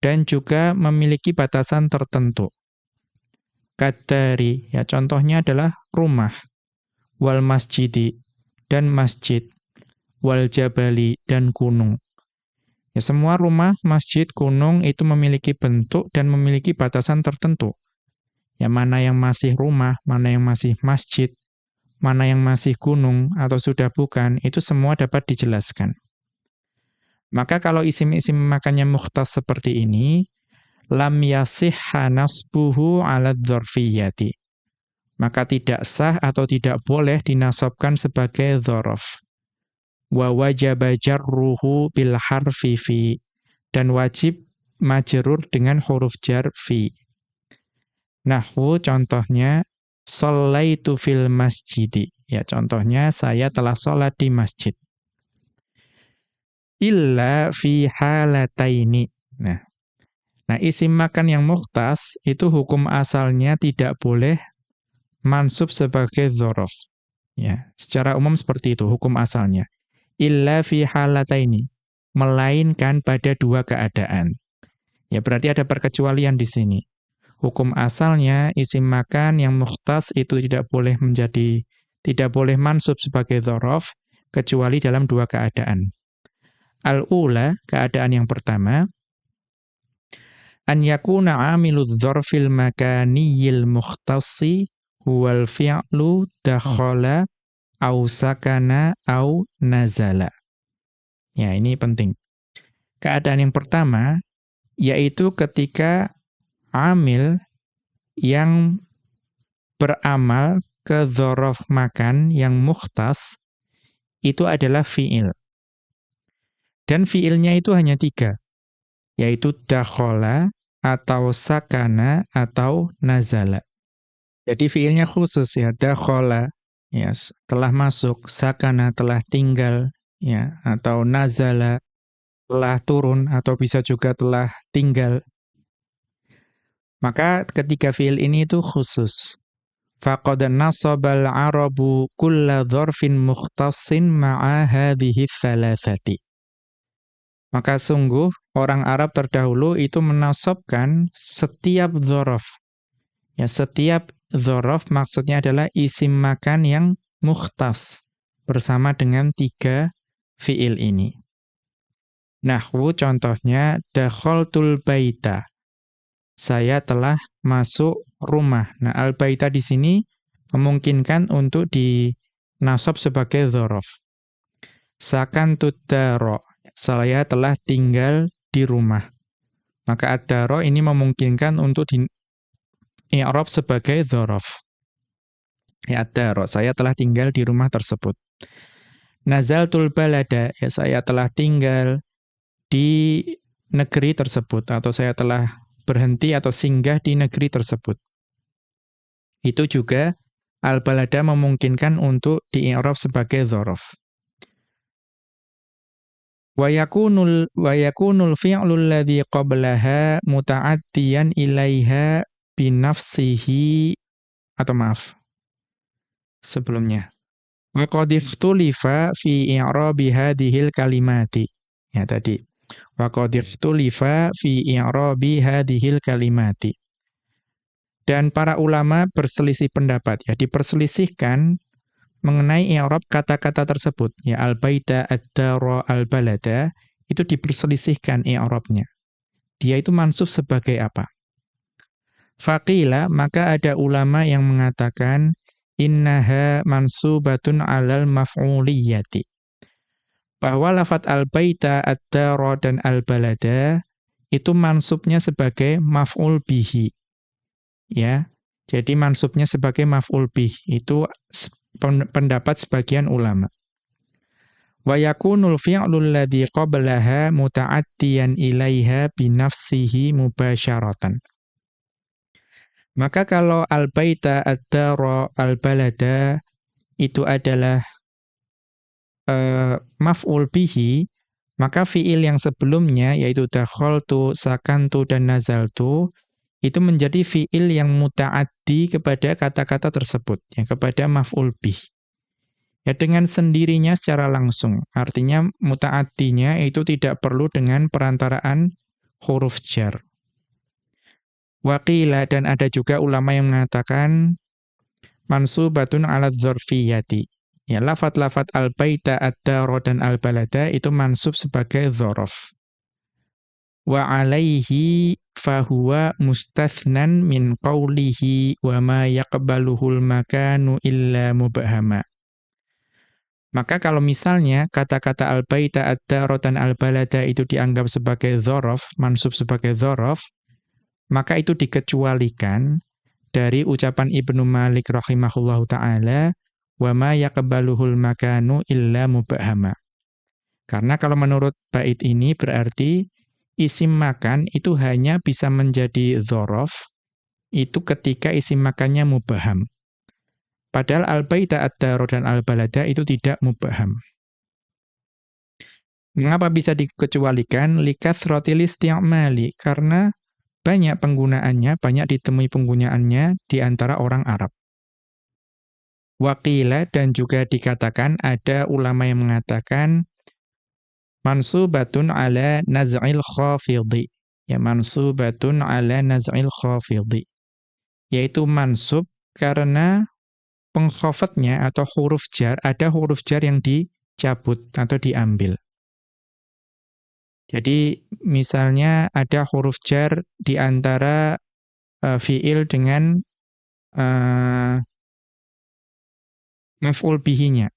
dan juga memiliki batasan tertentu. Kadari, ya contohnya adalah rumah, wal masjidi, dan masjid, wal jabali, dan gunung. Ya, semua rumah, masjid, gunung itu memiliki bentuk dan memiliki batasan tertentu. Ya mana yang masih rumah, mana yang masih masjid, mana yang masih gunung atau sudah bukan, itu semua dapat dijelaskan. Maka kalau isim-isim makannya mukhtas seperti ini, lam yasihha nasbuhu ala dzarfiyyati. Maka tidak sah atau tidak boleh dinasobkan sebagai dzaraf. Wa wajaba jarruhu bil harfi fi dan wajib majrur dengan huruf jar fi. Nahwu contohnya Sallaitu fil masjidi. Ya, contohnya saya telah sholat di masjid. Illa fi halataini. Nah, nah isim makan yang muhtas itu hukum asalnya tidak boleh mansub sebagai dzaraf. Ya, secara umum seperti itu hukum asalnya. Illa fi halataini. Melainkan pada dua keadaan. Ya, berarti ada perkecualian di sini hukum asalnya isim makan yang mukhtas itu tidak boleh menjadi tidak boleh mansub sebagai dzaraf kecuali dalam dua keadaan. Al-ula, keadaan yang pertama, an yakuna amilu dzarfil makaniyil mukhtasi huwal fi'lu dakhala au sakana au nazala. Ya, ini penting. Keadaan yang pertama yaitu ketika amil yang beramal ke dhorof makan yang mukhtas itu adalah fi'il. Dan fiilnya itu hanya tiga, yaitu dakhola, atau sakana, atau nazala. Jadi fiilnya khusus ya, dakhola, ya, telah masuk, sakana telah tinggal, ya, atau nazala telah turun, atau bisa juga telah tinggal. Maka ketiga fiil ini itu khusus. Faqad nasabal arabu kulla dhorfin mukhtassin ma'a hadhihi thalathati. Maka sungguh orang Arab terdahulu itu menasobkan setiap dhorof. Ya, setiap dhorof maksudnya adalah isim makan yang mukhtas bersama dengan tiga fiil ini. Nahwu contohnya dakhaltul baita. Saya telah masuk rumah. Nah, al-baita di sini memungkinkan untuk dinasab sebagai dhorof. Sakantut daro saya telah tinggal di rumah. Maka ad-daro ini memungkinkan untuk i'rab sebagai dzaraf. Ya ad-daro, saya telah tinggal di rumah tersebut. Nazaltul balada, ya saya telah tinggal di negeri tersebut atau saya telah berhenti atau singgah di negeri tersebut. Itu juga al-balada memungkinkan untuk di-i'rab sebagai dzaraf. Wa yakunul wa yakunul fi'lu alladhi qablaha muta'addiyan ilaiha binafsihi atau maaf. Sebelumnya. Wa qad ikhtulifa fi i'rabi hadhil kalimati. Ya tadi. Wa qad ikhtulifa fi i'rabi hadhil kalimati. Dan para ulama berselisih pendapat ya, diperselisihkan mengenai i'rab kata-kata tersebut, ya al-baita, ad-dara, al-balada, itu diperselisihkan i'rabnya. Dia itu mansub sebagai apa? Faqila, maka ada ulama yang mengatakan innaha mansubatun 'alal maf'uliyati. Bahwa lafat al-baita, ad-dara dan al-balada itu mansubnya sebagai maf'ul bihi. Ya. Jadi mansubnya sebagai maf'ul bih. Itu pendapat sebagian ulama. Wa yakunul fi'lu alladhi qablaha muta'addiyan ilaiha binafsihi mubasyaratan. Maka kalau al-baita ad-dara al-balada itu adalah uh, maf'ul bihi, maka fi'il yang sebelumnya yaitu dakhaltu, sakantu dan nazaltu itu menjadi fiil yang muta'addi kepada kata-kata tersebut, ya, kepada maf'ul bih. Ya dengan sendirinya secara langsung. Artinya muta'addinya itu tidak perlu dengan perantaraan huruf jar. Waqila dan ada juga ulama yang mengatakan mansubatun ala dzarfiyati. Ya lafat-lafat al-baita, ad-dara dan al-balada itu mansub sebagai dzaraf. Wa alaihi fahuwa mustathnan min qawlihi wa ma yaqbaluhul makanu illa mubahama. Maka kalau misalnya kata-kata al-baita, ad-daro, dan al-balada itu dianggap sebagai dhorof, mansub sebagai dhorof, maka itu dikecualikan dari ucapan Ibnu Malik rahimahullahu ta'ala, wa ma yaqbaluhul makanu illa mubahama. Karena kalau menurut bait ini berarti isim makan itu hanya bisa menjadi dhorof, itu ketika isim makannya mubaham. Padahal al-baita ad-daro dan al-balada itu tidak mubaham. Mengapa bisa dikecualikan? Likathrotil isti'mali. Karena banyak penggunaannya, banyak ditemui penggunaannya di antara orang Arab. Wakila dan juga dikatakan ada ulama yang mengatakan mansubatun ala naz'il khafidhi. Ya mansubatun ala naz'il khafidhi. Yaitu mansub karena pengkhafatnya atau huruf jar, ada huruf jar yang dicabut atau diambil. Jadi misalnya ada huruf jar di antara uh, fiil dengan uh, maf'ul bihinya.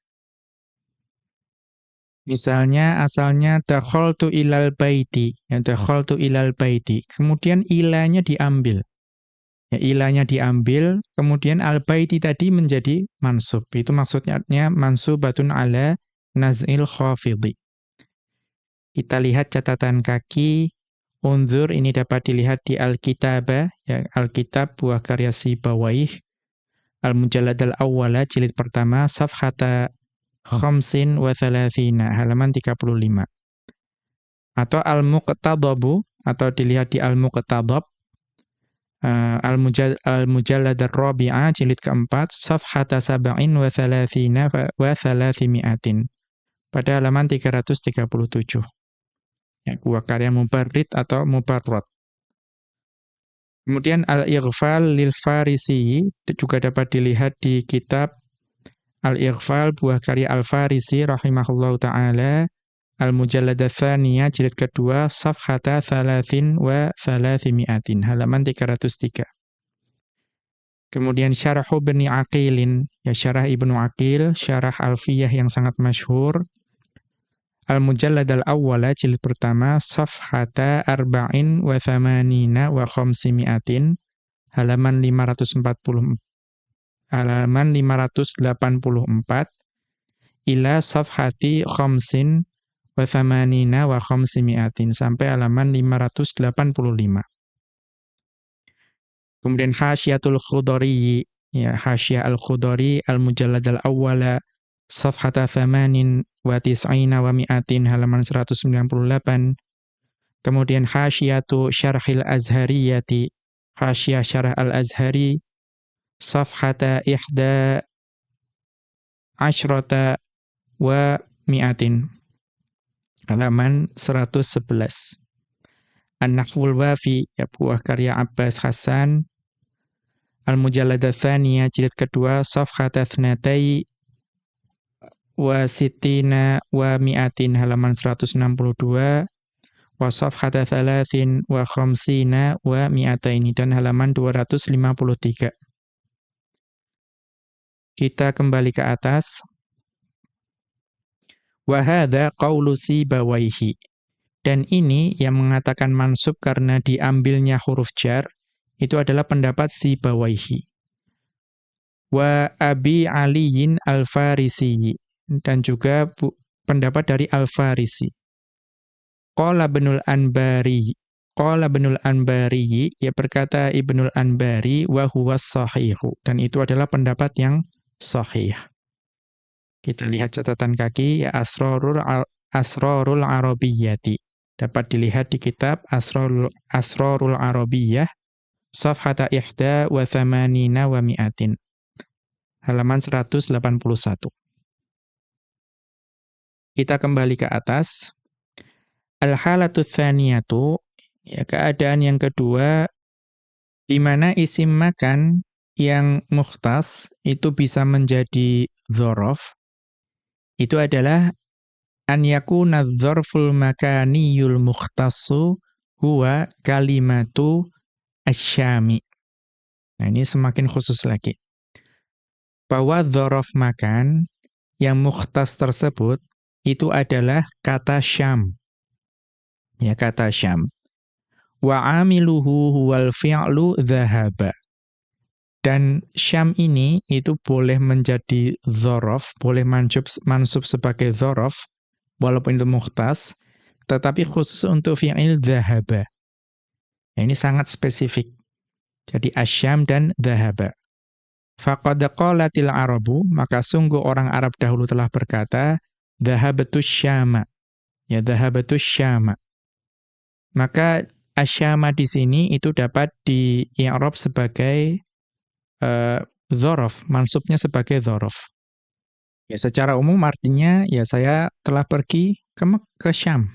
Misalnya asalnya dakhaltu ilal baiti, ya dakhaltu ilal baiti. Kemudian ilanya diambil. Ya ilanya diambil, kemudian al baiti tadi menjadi mansub. Itu maksudnya mansubatun ala naz'il khafidhi. Kita lihat catatan kaki Unzur ini dapat dilihat di Al-Kitabah, ya, Al-Kitab buah karya si Bawaih, Al-Mujallad al-Awwala, jilid pertama, Safhata Khamsin wa Thalathina, halaman 35. Atau Al-Muqtadabu, atau dilihat di Al-Muqtadab, uh, Al-Mujallad al-Rabi'ah, jilid keempat, Safhata Sab'in wa Thalathina wa Thalathimi'atin, pada halaman 337. Ya, buah karya mubarrid atau mubarrad. Kemudian Al-Ighfal lil Farisi juga dapat dilihat di kitab Al-Ighfal buah karya Al-Farisi rahimahullahu taala Al-Mujallad Tsaniyah jilid kedua safhata thalathin wa thalathimi'atin halaman 303. Kemudian Syarah Ibnu Aqilin ya Syarah Ibnu Aqil Syarah Alfiyah yang sangat masyhur Al-Mujallad al-Awwala jilid pertama safhata arba'in wa thamanina wa khamsimi'atin halaman 540 halaman 584 ila safhati khamsin wa thamanina wa khamsimi'atin sampai halaman 585. Kemudian Hasyiatul Khudari ya Hasyia Al-Khudari Al-Mujallad al-Awwala Safhata thamanin wa tis'ina wa mi'atin halaman 198. Kemudian Hasyiyatu Syarhil Azhariyati, Hasyiyah Syarah Al-Azhari, Safhata ihda asyrata wa mi'atin. Halaman 111. An-Nahwul Wafi, ya buah karya Abbas Hasan, Al-Mujallada Thaniyah, jilid kedua, Safhata Thnatai wa sitina wa mi'atin halaman 162 wa safhata thalathin wa khamsina wa mi'ataini dan halaman 253. Kita kembali ke atas. Wa hadha qawlu Sibawaihi. Dan ini yang mengatakan mansub karena diambilnya huruf jar itu adalah pendapat Sibawaihi. Wa Abi Aliyin Al-Farisiyi dan juga pendapat dari Al-Farisi. Qala Ibnul Anbari, Qala Ibnul Anbari, ya berkata Ibnul Anbari wa huwa sahihu dan itu adalah pendapat yang sahih. Kita lihat catatan kaki ya Asrarul Asrarul Arabiyyati. Dapat dilihat di kitab Asrarul Asrarul Arabiyyah safhata ihda wa thamanina wa mi'atin. Halaman 181. Kita kembali ke atas. Al-halatu thaniyatu, ya keadaan yang kedua, di mana isim makan yang mukhtas itu bisa menjadi dzaraf, itu adalah an yakuna dzarful makaniyul mukhtassu huwa kalimatu asyami. Nah, ini semakin khusus lagi. Bahwa dzaraf makan yang mukhtas tersebut itu adalah kata Syam. Ya, kata Syam. Wa amiluhu huwal fi'lu dhahaba. Dan Syam ini itu boleh menjadi dzaraf, boleh mansub, mansub sebagai dzaraf, walaupun itu mukhtas, tetapi khusus untuk fi'il dhahaba. Ya, ini sangat spesifik. Jadi asyam dan dhahaba. Faqad qalatil arabu, maka sungguh orang Arab dahulu telah berkata, Dhahabatus syama. Ya, dhahabatus syama. Maka asyama di sini itu dapat di i'rab sebagai uh, dzaraf, mansubnya sebagai dzaraf. Ya, secara umum artinya ya saya telah pergi ke ke Syam.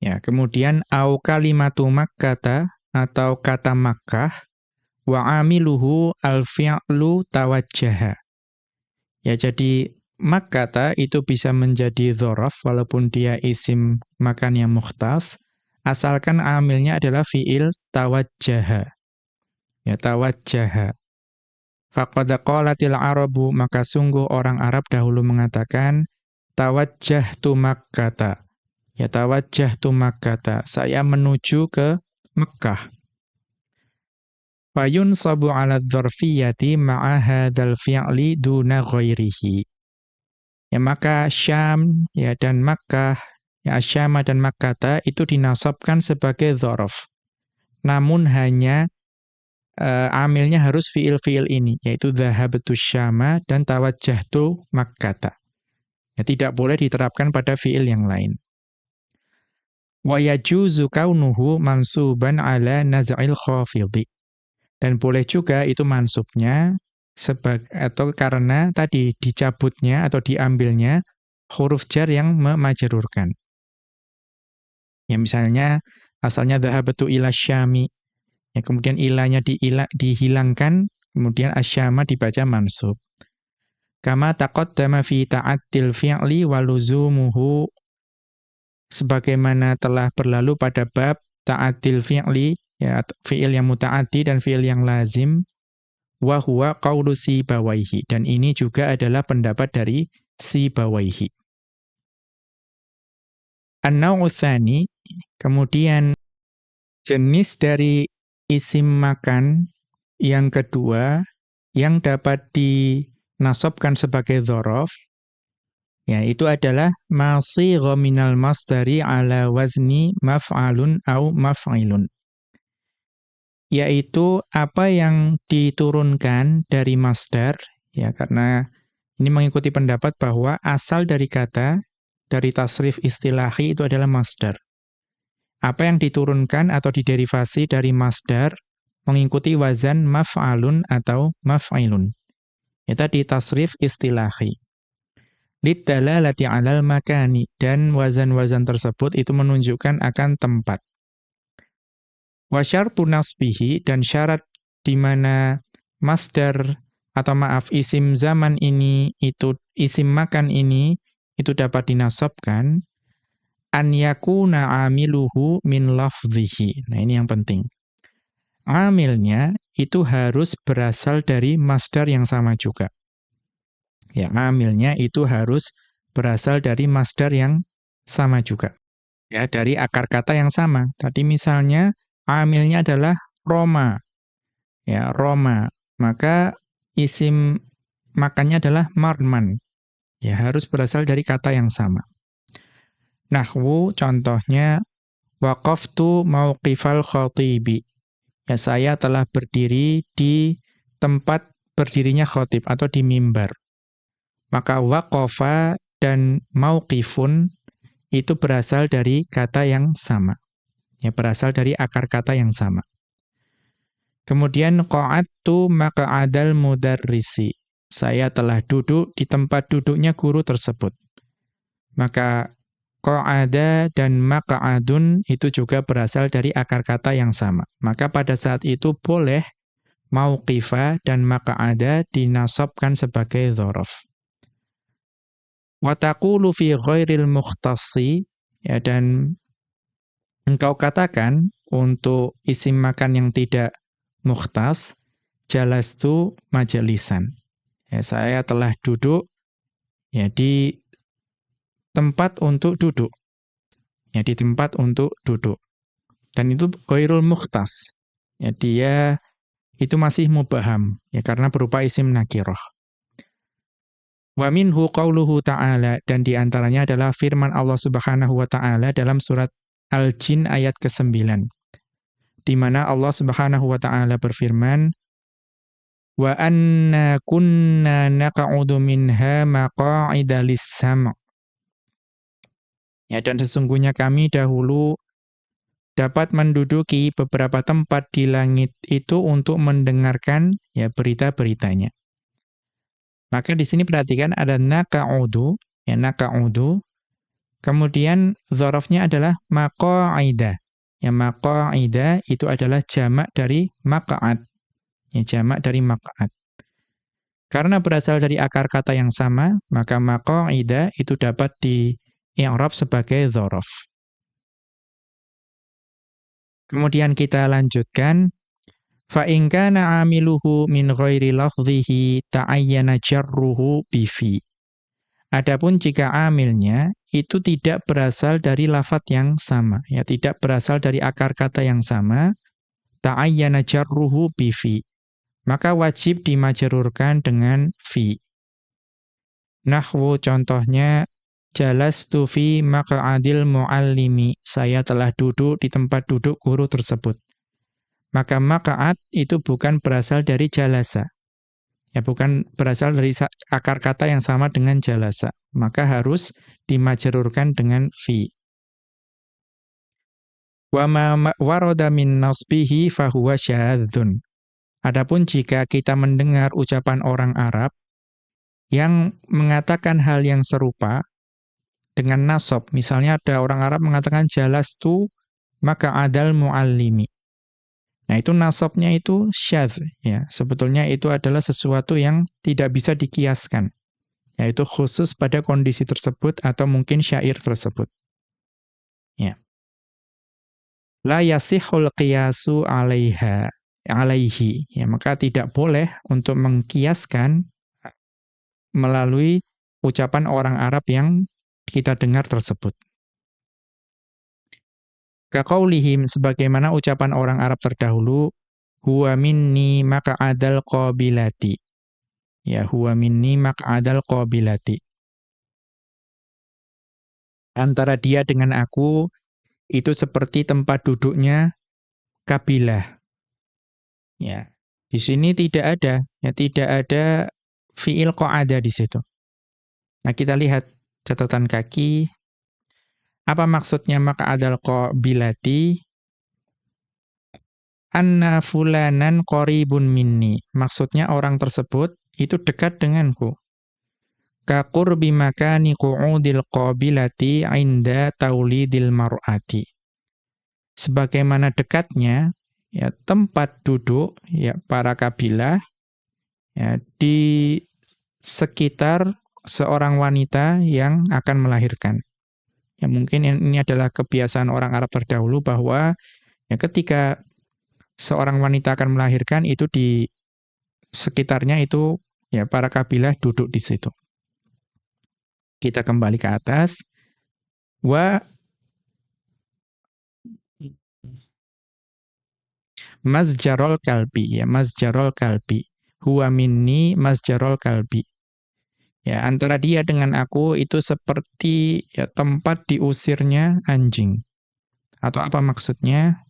Ya, kemudian au kalimatu makkata atau kata Makkah wa amiluhu al-fi'lu tawajjaha. Ya, jadi Makkata itu bisa menjadi dhorof walaupun dia isim makan yang mukhtas, asalkan amilnya adalah fi'il tawajjaha. Ya, tawajjaha. Faqad qalatil arabu, maka sungguh orang Arab dahulu mengatakan, tawajjahtu makkata. Ya, tawajjahtu makkata. Saya menuju ke Mekah. Fayun sabu ala dzarfiyati ma'a hadzal fi'li duna ghairihi. Ya maka Syam ya dan Makkah ya asyama dan makkata itu dinasabkan sebagai dzaraf. Namun hanya uh, amilnya harus fiil-fiil ini, yaitu dhahabtu syama dan tawajjahtu makkata. Ya, tidak boleh diterapkan pada fiil yang lain. Wa yajuzu kaunuhu mansuban ala naz'il khafidhi. Dan boleh juga itu mansubnya sebag atau karena tadi dicabutnya atau diambilnya huruf jar yang memajrurkan. Ya misalnya asalnya dhahabatu ila syami. Ya kemudian ilanya diila, dihilangkan, kemudian asyama dibaca mansub. Kama taqaddama fi ta'attil fi'li wa luzumuhu sebagaimana telah berlalu pada bab ta'atil fi'li ya fi'il yang muta'addi dan fi'il yang lazim wa qaulu Sibawaihi dan ini juga adalah pendapat dari Sibawaihi. An-naw'u kemudian jenis dari isim makan yang kedua yang dapat dinasobkan sebagai dzaraf ya itu adalah masigha minal masdari ala wazni maf'alun au maf'ilun yaitu apa yang diturunkan dari masdar ya karena ini mengikuti pendapat bahwa asal dari kata dari tasrif istilahi itu adalah masdar. Apa yang diturunkan atau diderivasi dari masdar mengikuti wazan maf'alun atau maf'ilun. Itu tadi tasrif istilahi. Liddalalati 'alal makani dan wazan-wazan tersebut itu menunjukkan akan tempat. Wa syartu nasbihi dan syarat di mana masdar atau maaf isim zaman ini itu isim makan ini itu dapat dinasabkan an yakuna amiluhu min lafdhihi. Nah, ini yang penting. Amilnya itu harus berasal dari masdar yang sama juga. Ya, amilnya itu harus berasal dari masdar yang sama juga. Ya, dari akar kata yang sama. Tadi misalnya amilnya adalah Roma. Ya, Roma. Maka isim makannya adalah marman. Ya, harus berasal dari kata yang sama. Nahwu contohnya waqaftu mauqifal khatibi. Ya, saya telah berdiri di tempat berdirinya khatib atau di mimbar. Maka waqafa dan mauqifun itu berasal dari kata yang sama ya berasal dari akar kata yang sama. Kemudian qa'adtu maq'adal mudarrisi. Saya telah duduk di tempat duduknya guru tersebut. Maka qa'ada dan maq'adun itu juga berasal dari akar kata yang sama. Maka pada saat itu boleh mauqifa dan maq'ada dinasabkan sebagai dzaraf. Wa taqulu fi ghairil mukhtassi ya dan engkau katakan untuk isim makan yang tidak mukhtas, jalastu majalisan. Ya, saya telah duduk ya di tempat untuk duduk. Ya, di tempat untuk duduk. Dan itu ghairul mukhtas. Ya, dia itu masih mubaham ya karena berupa isim nakirah. Wa minhu qauluhu ta'ala dan di antaranya adalah firman Allah Subhanahu wa taala dalam surat Al-Jin ayat ke-9. Di mana Allah Subhanahu wa taala berfirman, "Wa anna kunna naq'udu minha maq'ida lis-sam'." Ya dan sesungguhnya kami dahulu dapat menduduki beberapa tempat di langit itu untuk mendengarkan ya berita-beritanya. Maka di sini perhatikan ada naqa'udu, ya naqa'udu Kemudian zorofnya adalah maqa'ida. Ya maqa'ida itu adalah jamak dari maqa'ad. Ya jamak dari maqa'ad. Karena berasal dari akar kata yang sama, maka maqa'ida itu dapat di i'rab sebagai zorof. Kemudian kita lanjutkan fa in kana amiluhu min ghairi lafdhihi ta'ayyana jarruhu bi fi. Adapun jika amilnya itu tidak berasal dari lafat yang sama, ya tidak berasal dari akar kata yang sama, ta'ayyana jarruhu bi fi. Maka wajib dimajrurkan dengan fi. Nahwu contohnya jalastu fi maq'adil muallimi. Saya telah duduk di tempat duduk guru tersebut. Maka maq'ad itu bukan berasal dari jalasa. Ya bukan berasal dari akar kata yang sama dengan jalasa. Maka harus dimajrurkan dengan fi. Wa ma warada min nasbihi fahuwa syadzun. Adapun jika kita mendengar ucapan orang Arab yang mengatakan hal yang serupa dengan nasab, misalnya ada orang Arab mengatakan jalastu maka adal muallimi. Nah, itu nasabnya itu syadz ya. Sebetulnya itu adalah sesuatu yang tidak bisa dikiaskan. Yaitu khusus pada kondisi tersebut atau mungkin syair tersebut. Ya. La yasihul qiyasu 'alaiha alaihi. Ya, maka tidak boleh untuk mengkiaskan melalui ucapan orang Arab yang kita dengar tersebut. Kaqaulihim sebagaimana ucapan orang Arab terdahulu, huwa minni adal qabilati. Ya, huwa minni adal qabilati. Antara dia dengan aku itu seperti tempat duduknya kabilah. Ya. Di sini tidak ada, ya tidak ada fiil ada di situ. Nah, kita lihat catatan kaki apa maksudnya maka adal qabilati? Anna fulanan qaribun minni. Maksudnya orang tersebut itu dekat denganku. Ka qurbi makani qu'udil qabilati inda taulidil mar'ati. Sebagaimana dekatnya ya tempat duduk ya para kabilah ya di sekitar seorang wanita yang akan melahirkan. Ya mungkin ini adalah kebiasaan orang Arab terdahulu bahwa ya ketika seorang wanita akan melahirkan itu di sekitarnya itu ya para kabilah duduk di situ. Kita kembali ke atas. Wa masjarol kalbi ya masjarol kalbi huwa minni masjarol kalbi Ya, antara dia dengan aku itu seperti ya tempat diusirnya anjing. Atau apa maksudnya?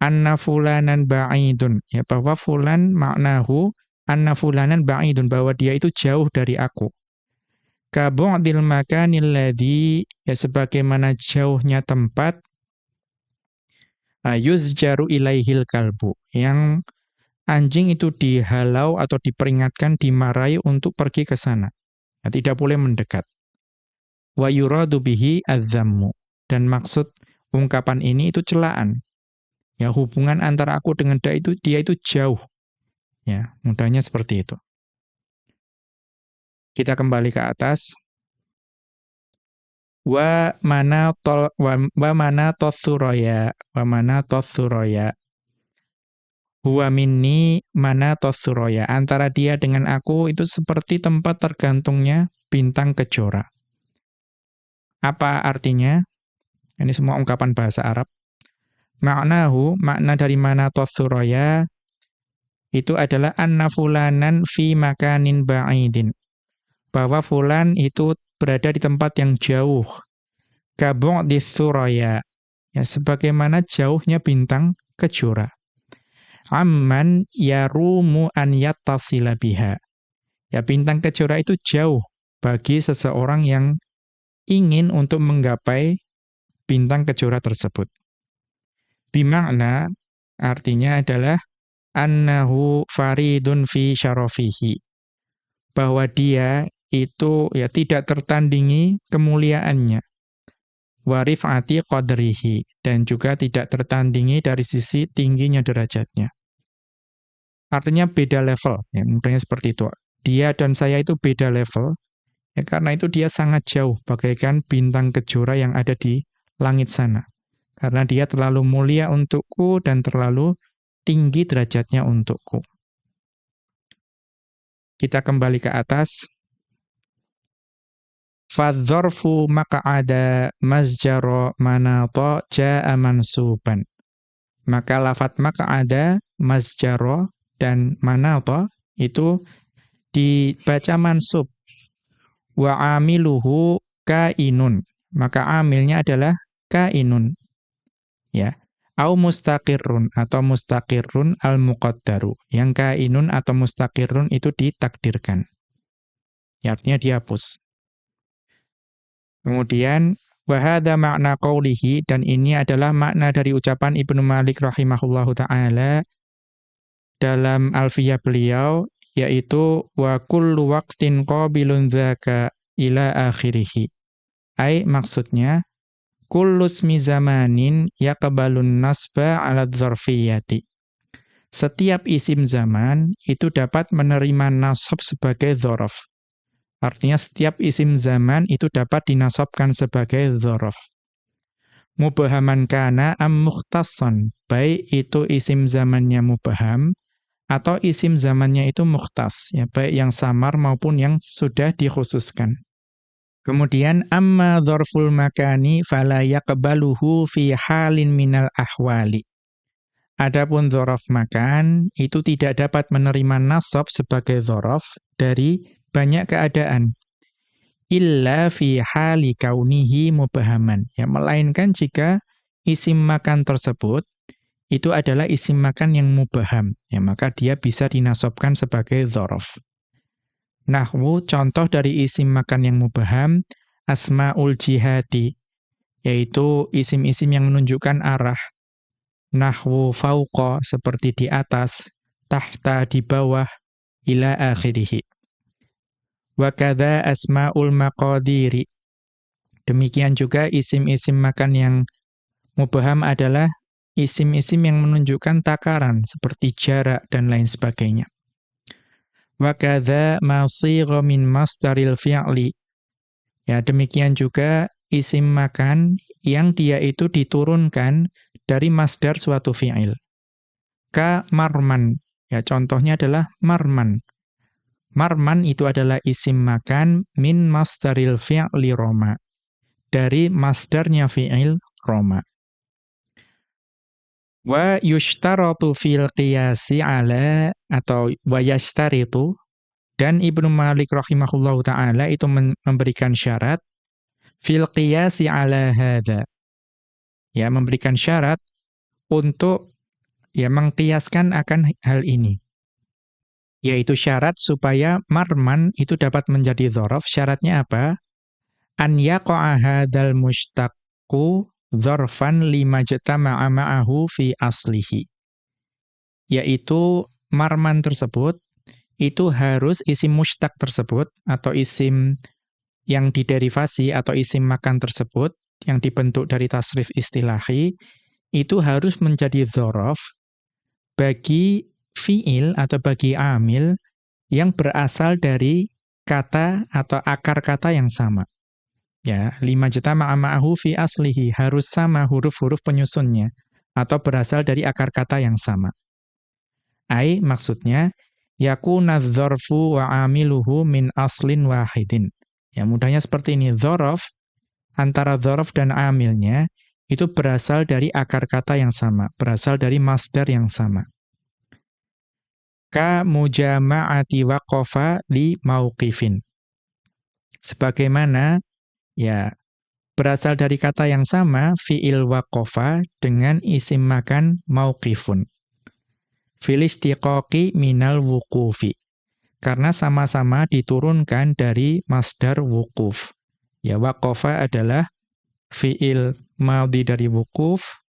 Anna fulanan ba'idun. Ya, bahwa fulan maknahu anna fulanan ba'idun bahwa dia itu jauh dari aku. Ka bu'dil makanil ladzi ya sebagaimana jauhnya tempat yuzjaru ilaihil kalbu yang anjing itu dihalau atau diperingatkan, dimarahi untuk pergi ke sana. Ya, tidak boleh mendekat. Wa yuradu bihi adzammu. Dan maksud ungkapan ini itu celaan. Ya, hubungan antara aku dengan dia itu dia itu jauh. Ya, mudahnya seperti itu. Kita kembali ke atas. Wa mana tol wa, mana tosuraya wa mana tosuraya Huwa minni mana tosuroya. Antara dia dengan aku itu seperti tempat tergantungnya bintang kejora. Apa artinya? Ini semua ungkapan bahasa Arab. Maknahu, makna dari mana tosuroya, itu adalah anna fulanan fi makanin ba'idin. Bahwa fulan itu berada di tempat yang jauh. Kabung di suraya. Ya, sebagaimana jauhnya bintang kejora amman yarumu an yattasila biha. Ya bintang kejora itu jauh bagi seseorang yang ingin untuk menggapai bintang kejora tersebut. Bimakna artinya adalah annahu faridun fi syarafihi. Bahwa dia itu ya tidak tertandingi kemuliaannya. Warifati qadrihi dan juga tidak tertandingi dari sisi tingginya derajatnya. Artinya beda level, ya mudahnya seperti itu. Dia dan saya itu beda level, ya karena itu dia sangat jauh, bagaikan bintang kejora yang ada di langit sana. Karena dia terlalu mulia untukku dan terlalu tinggi derajatnya untukku. Kita kembali ke atas. Fadzorfu maka'ada masjaro manato ja'a mansuban. Maka lafat maka'ada masjaro dan mana apa itu dibaca mansub wa amiluhu kainun. Maka amilnya adalah kainun. Ya. Au mustaqirrun atau mustaqirrun al-muqaddaru. Yang kainun atau mustaqirrun itu ditakdirkan. Ya, artinya dihapus. Kemudian wahada makna qawlihi dan ini adalah makna dari ucapan Ibnu Malik rahimahullahu taala dalam alfiyah beliau yaitu wa kullu waqtin qabilun dzaka ila akhirih. Ai maksudnya kullu ismi zamanin yaqbalun nasba 'ala dzarfiyyati. Setiap isim zaman itu dapat menerima nasab sebagai dzaraf. Artinya setiap isim zaman itu dapat dinasobkan sebagai dhorof. Mubahaman kana am mukhtasson. Baik itu isim zamannya mubaham, atau isim zamannya itu mukhtas. Ya, baik yang samar maupun yang sudah dikhususkan. Kemudian, amma dhorful makani fala yaqbaluhu fi halin minal ahwali. Adapun dhorof makan, itu tidak dapat menerima nasab sebagai dhorof dari banyak keadaan. Illa fi hali kaunihi mubahaman. Ya melainkan jika isim makan tersebut itu adalah isim makan yang mubaham. Ya maka dia bisa dinasobkan sebagai dzaraf nahwu contoh dari isim makan yang mubaham asmaul jihati yaitu isim-isim yang menunjukkan arah nahwu fauqa seperti di atas tahta di bawah ila akhirih Wa kadza asmaul maqadiri. Demikian juga isim-isim makan yang mubaham adalah isim-isim yang menunjukkan takaran seperti jarak dan lain sebagainya. Wa kadza min masdaril fi'li. Ya, demikian juga isim makan yang dia itu diturunkan dari masdar suatu fi'il. Ka marman. Ya, contohnya adalah marman. Marman itu adalah isim makan min masdaril fi'li roma. Dari masdarnya fi'il roma. Wa yushtaratu fil qiyasi ala atau wa yashtaritu dan Ibnu Malik rahimahullahu taala itu memberikan syarat fil qiyasi ala hadza. Ya, memberikan syarat untuk ya mengkiaskan akan hal ini yaitu syarat supaya marman itu dapat menjadi dhorof. Syaratnya apa? An yaqa'a hadzal mushtaqu dzarfan lima jatama'a ma'ahu fi aslihi. Yaitu marman tersebut itu harus isim mushtaq tersebut atau isim yang diderivasi atau isim makan tersebut yang dibentuk dari tasrif istilahi itu harus menjadi dhorof bagi fiil atau bagi amil yang berasal dari kata atau akar kata yang sama. Ya, lima juta ma'ama'ahu fi aslihi harus sama huruf-huruf penyusunnya atau berasal dari akar kata yang sama. Ai maksudnya yakuna dzarfu wa amiluhu min aslin wahidin. Ya, mudahnya seperti ini. Dzaraf antara dzaraf dan amilnya itu berasal dari akar kata yang sama, berasal dari masdar yang sama ka mujama'ati waqafa li mauqifin. Sebagaimana ya berasal dari kata yang sama fi'il waqafa dengan isim makan mauqifun. Filistiqaqi minal wuqufi. Karena sama-sama diturunkan dari masdar wuquf. Ya waqafa adalah fi'il madhi dari wuquf.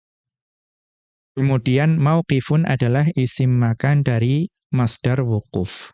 Kemudian mauqifun adalah isim makan dari masdar wukuf.